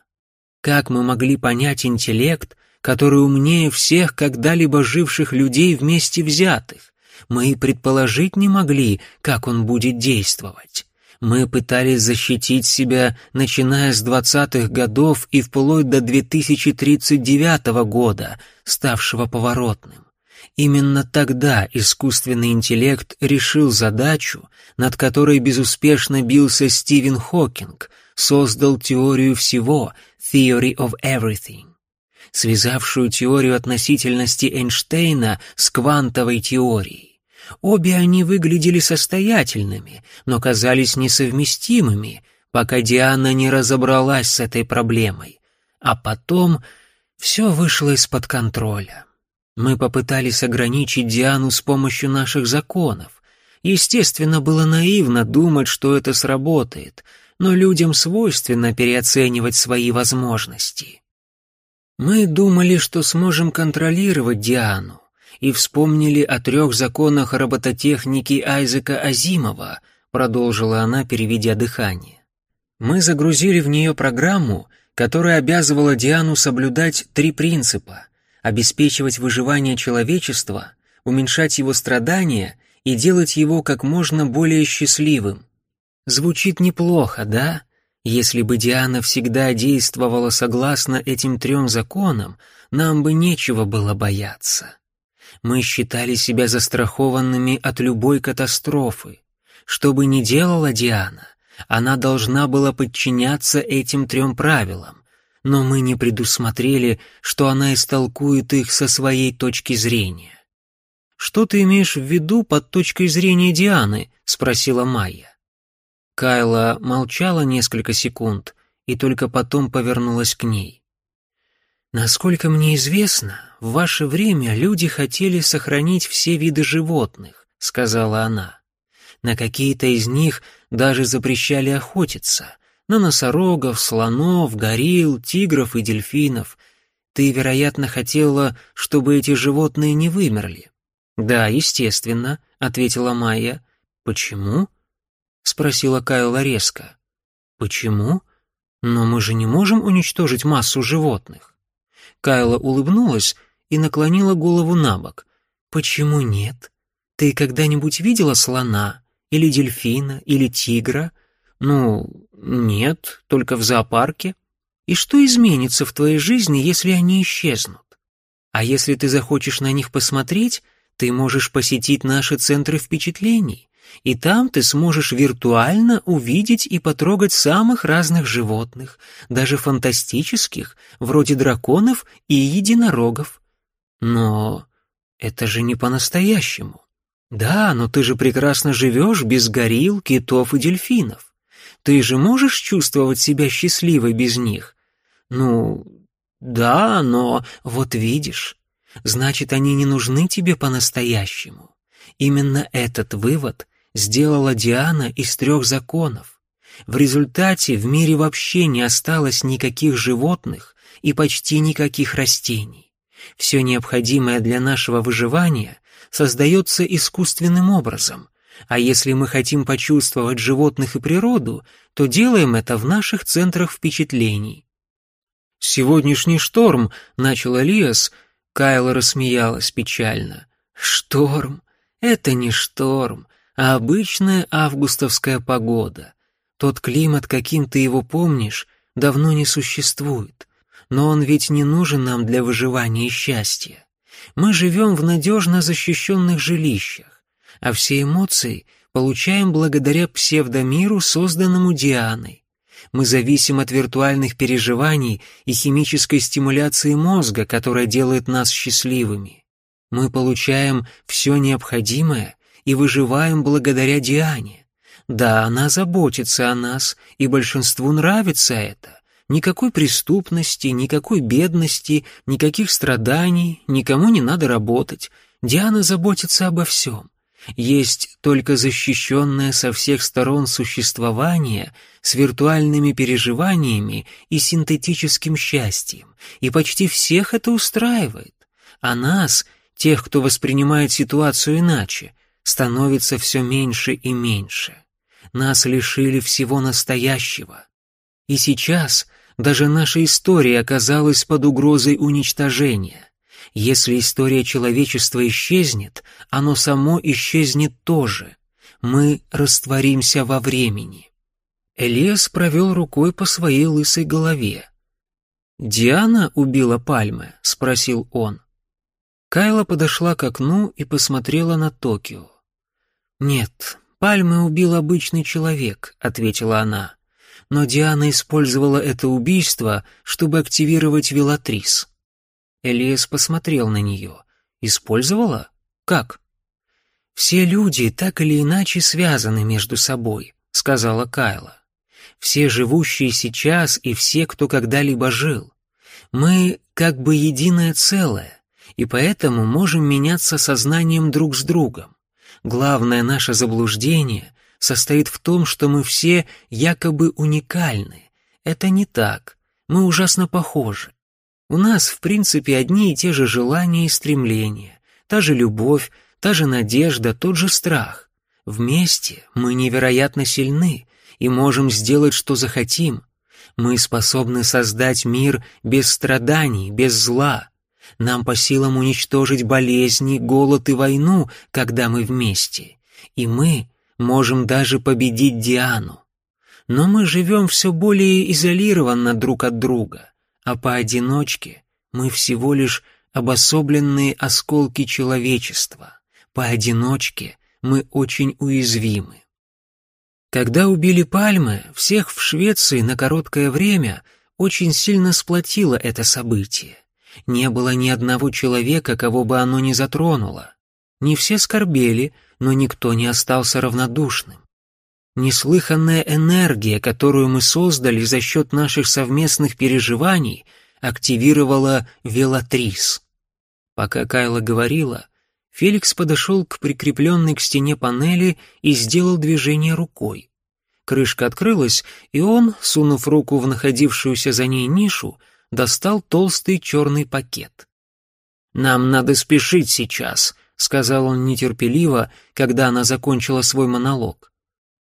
Как мы могли понять интеллект, который умнее всех когда-либо живших людей вместе взятых. Мы и предположить не могли, как он будет действовать. Мы пытались защитить себя, начиная с двадцатых годов и вплоть до 2039 года, ставшего поворотным. Именно тогда искусственный интеллект решил задачу, над которой безуспешно бился Стивен Хокинг, создал теорию всего, Theory of Everything связавшую теорию относительности Эйнштейна с квантовой теорией. Обе они выглядели состоятельными, но казались несовместимыми, пока Диана не разобралась с этой проблемой. А потом все вышло из-под контроля. Мы попытались ограничить Диану с помощью наших законов. Естественно, было наивно думать, что это сработает, но людям свойственно переоценивать свои возможности. Мы думали, что сможем контролировать Диану, и вспомнили о трех законах робототехники Айзека Азимова, продолжила она, переведя дыхание. Мы загрузили в нее программу, которая обязывала Диану соблюдать три принципа – обеспечивать выживание человечества, уменьшать его страдания и делать его как можно более счастливым. Звучит неплохо, да? Если бы Диана всегда действовала согласно этим трем законам, нам бы нечего было бояться. Мы считали себя застрахованными от любой катастрофы. Что бы ни делала Диана, она должна была подчиняться этим трем правилам, но мы не предусмотрели, что она истолкует их со своей точки зрения. «Что ты имеешь в виду под точкой зрения Дианы?» — спросила Майя. Кайла молчала несколько секунд и только потом повернулась к ней. «Насколько мне известно, в ваше время люди хотели сохранить все виды животных», — сказала она. «На какие-то из них даже запрещали охотиться, на носорогов, слонов, горилл, тигров и дельфинов. Ты, вероятно, хотела, чтобы эти животные не вымерли». «Да, естественно», — ответила Майя. «Почему?» — спросила Кайла резко. «Почему? Но мы же не можем уничтожить массу животных». Кайла улыбнулась и наклонила голову на бок. «Почему нет? Ты когда-нибудь видела слона? Или дельфина? Или тигра?» «Ну, нет, только в зоопарке». «И что изменится в твоей жизни, если они исчезнут? А если ты захочешь на них посмотреть, ты можешь посетить наши центры впечатлений и там ты сможешь виртуально увидеть и потрогать самых разных животных, даже фантастических, вроде драконов и единорогов. Но это же не по-настоящему. Да, но ты же прекрасно живешь без горилл, китов и дельфинов. Ты же можешь чувствовать себя счастливой без них? Ну, да, но вот видишь, значит, они не нужны тебе по-настоящему. Именно этот вывод сделала Диана из трех законов. В результате в мире вообще не осталось никаких животных и почти никаких растений. Все необходимое для нашего выживания создается искусственным образом, а если мы хотим почувствовать животных и природу, то делаем это в наших центрах впечатлений. «Сегодняшний шторм», — начал Элиас, Кайла рассмеялась печально. «Шторм? Это не шторм, а обычная августовская погода. Тот климат, каким ты его помнишь, давно не существует. Но он ведь не нужен нам для выживания и счастья. Мы живем в надежно защищенных жилищах, а все эмоции получаем благодаря псевдомиру, созданному Дианой. Мы зависим от виртуальных переживаний и химической стимуляции мозга, которая делает нас счастливыми. Мы получаем все необходимое и выживаем благодаря Диане. Да, она заботится о нас, и большинству нравится это. Никакой преступности, никакой бедности, никаких страданий, никому не надо работать. Диана заботится обо всем. Есть только защищенное со всех сторон существование с виртуальными переживаниями и синтетическим счастьем, и почти всех это устраивает. А нас, тех, кто воспринимает ситуацию иначе, становится все меньше и меньше. Нас лишили всего настоящего. И сейчас даже наша история оказалась под угрозой уничтожения. Если история человечества исчезнет, оно само исчезнет тоже. Мы растворимся во времени. Элиас провел рукой по своей лысой голове. «Диана убила Пальмы?» — спросил он. Кайла подошла к окну и посмотрела на Токио. «Нет, Пальмы убил обычный человек», — ответила она. «Но Диана использовала это убийство, чтобы активировать Велатрис». Элиас посмотрел на нее. «Использовала? Как?» «Все люди так или иначе связаны между собой», — сказала Кайла. «Все живущие сейчас и все, кто когда-либо жил. Мы как бы единое целое, и поэтому можем меняться сознанием друг с другом. Главное наше заблуждение состоит в том, что мы все якобы уникальны. Это не так. Мы ужасно похожи. У нас, в принципе, одни и те же желания и стремления, та же любовь, та же надежда, тот же страх. Вместе мы невероятно сильны и можем сделать, что захотим. Мы способны создать мир без страданий, без зла. Нам по силам уничтожить болезни, голод и войну, когда мы вместе. И мы можем даже победить Диану. Но мы живем все более изолированно друг от друга, а поодиночке мы всего лишь обособленные осколки человечества. Поодиночке мы очень уязвимы. Когда убили Пальмы, всех в Швеции на короткое время очень сильно сплотило это событие. Не было ни одного человека, кого бы оно не затронуло. Не все скорбели, но никто не остался равнодушным. Неслыханная энергия, которую мы создали за счет наших совместных переживаний, активировала Велатрис. Пока Кайла говорила, Феликс подошел к прикрепленной к стене панели и сделал движение рукой. Крышка открылась, и он, сунув руку в находившуюся за ней нишу, достал толстый черный пакет. «Нам надо спешить сейчас», — сказал он нетерпеливо, когда она закончила свой монолог.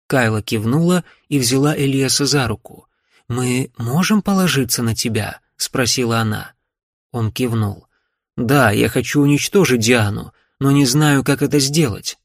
Кайла кивнула и взяла Элиаса за руку. «Мы можем положиться на тебя?» — спросила она. Он кивнул. «Да, я хочу уничтожить Диану, но не знаю, как это сделать».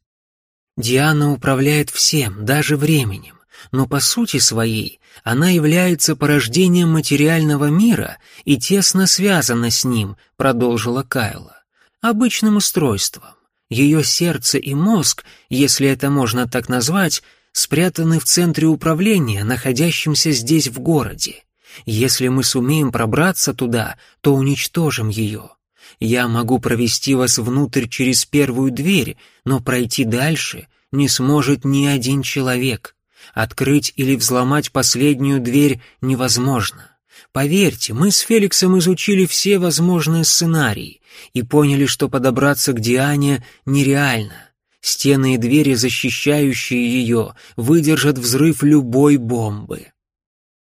Диана управляет всем, даже временем, но по сути своей она является порождением материального мира и тесно связана с ним, продолжила Кайла, обычным устройством. Ее сердце и мозг, если это можно так назвать, спрятаны в центре управления, находящемся здесь в городе. Если мы сумеем пробраться туда, то уничтожим ее. Я могу провести вас внутрь через первую дверь, но пройти дальше не сможет ни один человек. Открыть или взломать последнюю дверь невозможно. Поверьте, мы с Феликсом изучили все возможные сценарии и поняли, что подобраться к Диане нереально. Стены и двери, защищающие ее, выдержат взрыв любой бомбы.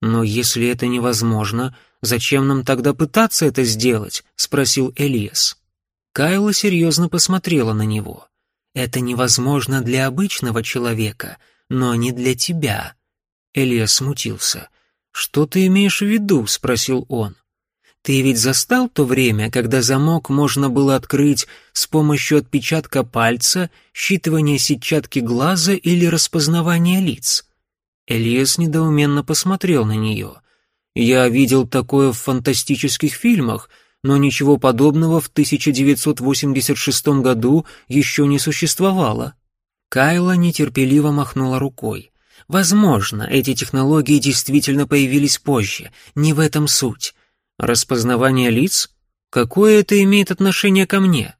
«Но если это невозможно, зачем нам тогда пытаться это сделать?» — спросил Элиас. Кайла серьезно посмотрела на него. «Это невозможно для обычного человека, но не для тебя». Элиас смутился. «Что ты имеешь в виду?» — спросил он. «Ты ведь застал то время, когда замок можно было открыть с помощью отпечатка пальца, считывания сетчатки глаза или распознавания лиц?» Элиас недоуменно посмотрел на нее. «Я видел такое в фантастических фильмах, но ничего подобного в 1986 году еще не существовало». Кайла нетерпеливо махнула рукой. «Возможно, эти технологии действительно появились позже, не в этом суть. Распознавание лиц? Какое это имеет отношение ко мне?»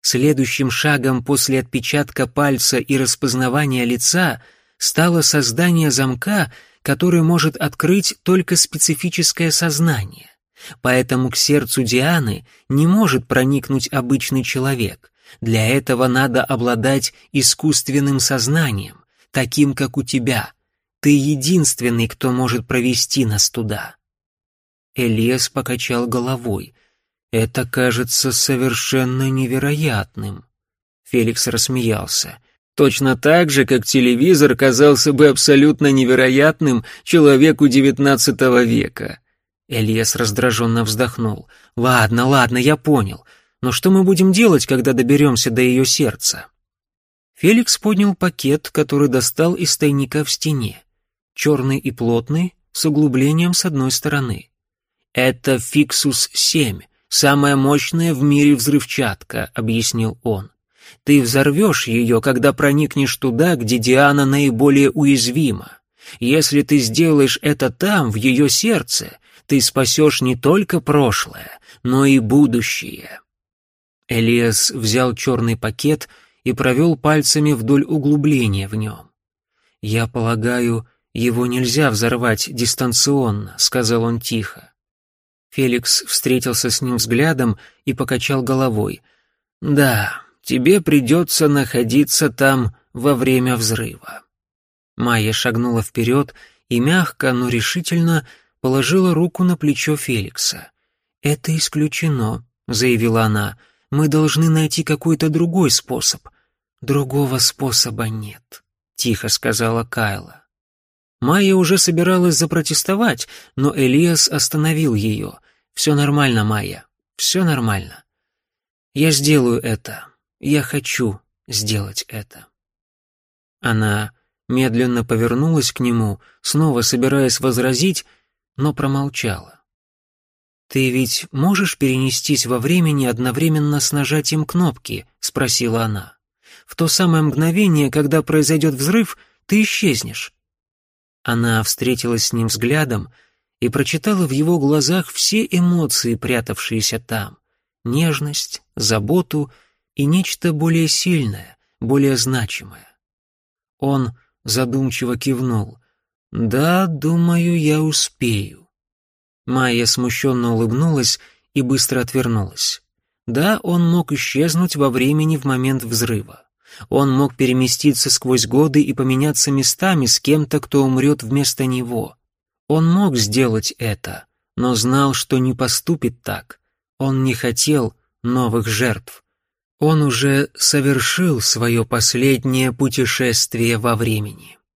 Следующим шагом после отпечатка пальца и распознавания лица — стало создание замка, который может открыть только специфическое сознание. Поэтому к сердцу Дианы не может проникнуть обычный человек. Для этого надо обладать искусственным сознанием, таким как у тебя. Ты единственный, кто может провести нас туда. Элиас покачал головой. Это кажется совершенно невероятным. Феликс рассмеялся. Точно так же, как телевизор казался бы абсолютно невероятным человеку XIX века. Элиас раздраженно вздохнул. «Ладно, ладно, я понял. Но что мы будем делать, когда доберемся до ее сердца?» Феликс поднял пакет, который достал из тайника в стене. Черный и плотный, с углублением с одной стороны. «Это Фиксус-7, самая мощная в мире взрывчатка», — объяснил он. Ты взорвешь ее, когда проникнешь туда, где Диана наиболее уязвима. Если ты сделаешь это там, в ее сердце, ты спасешь не только прошлое, но и будущее». Элиас взял черный пакет и провел пальцами вдоль углубления в нем. «Я полагаю, его нельзя взорвать дистанционно», — сказал он тихо. Феликс встретился с ним взглядом и покачал головой. «Да, тебе придется находиться там во время взрыва». Майя шагнула вперед и мягко, но решительно положила руку на плечо Феликса. «Это исключено», — заявила она. Мы должны найти какой-то другой способ. Другого способа нет, тихо сказала Кайла. Майя уже собиралась запротестовать, но Элиас остановил ее. «Все нормально, Майя, все нормально. Я сделаю это. Я хочу сделать это». Она медленно повернулась к нему, снова собираясь возразить, но промолчала. «Ты ведь можешь перенестись во времени одновременно с нажатием кнопки?» — спросила она. «В то самое мгновение, когда произойдет взрыв, ты исчезнешь». Она встретилась с ним взглядом и прочитала в его глазах все эмоции, прятавшиеся там. Нежность, заботу и нечто более сильное, более значимое. Он задумчиво кивнул. «Да, думаю, я успею». Майя смущенно улыбнулась и быстро отвернулась. Да, он мог исчезнуть во времени в момент взрыва. Он мог переместиться сквозь годы и поменяться местами с кем-то, кто умрет вместо него. Он мог сделать это, но знал, что не поступит так. Он не хотел новых жертв. Он уже совершил свое последнее путешествие во времени.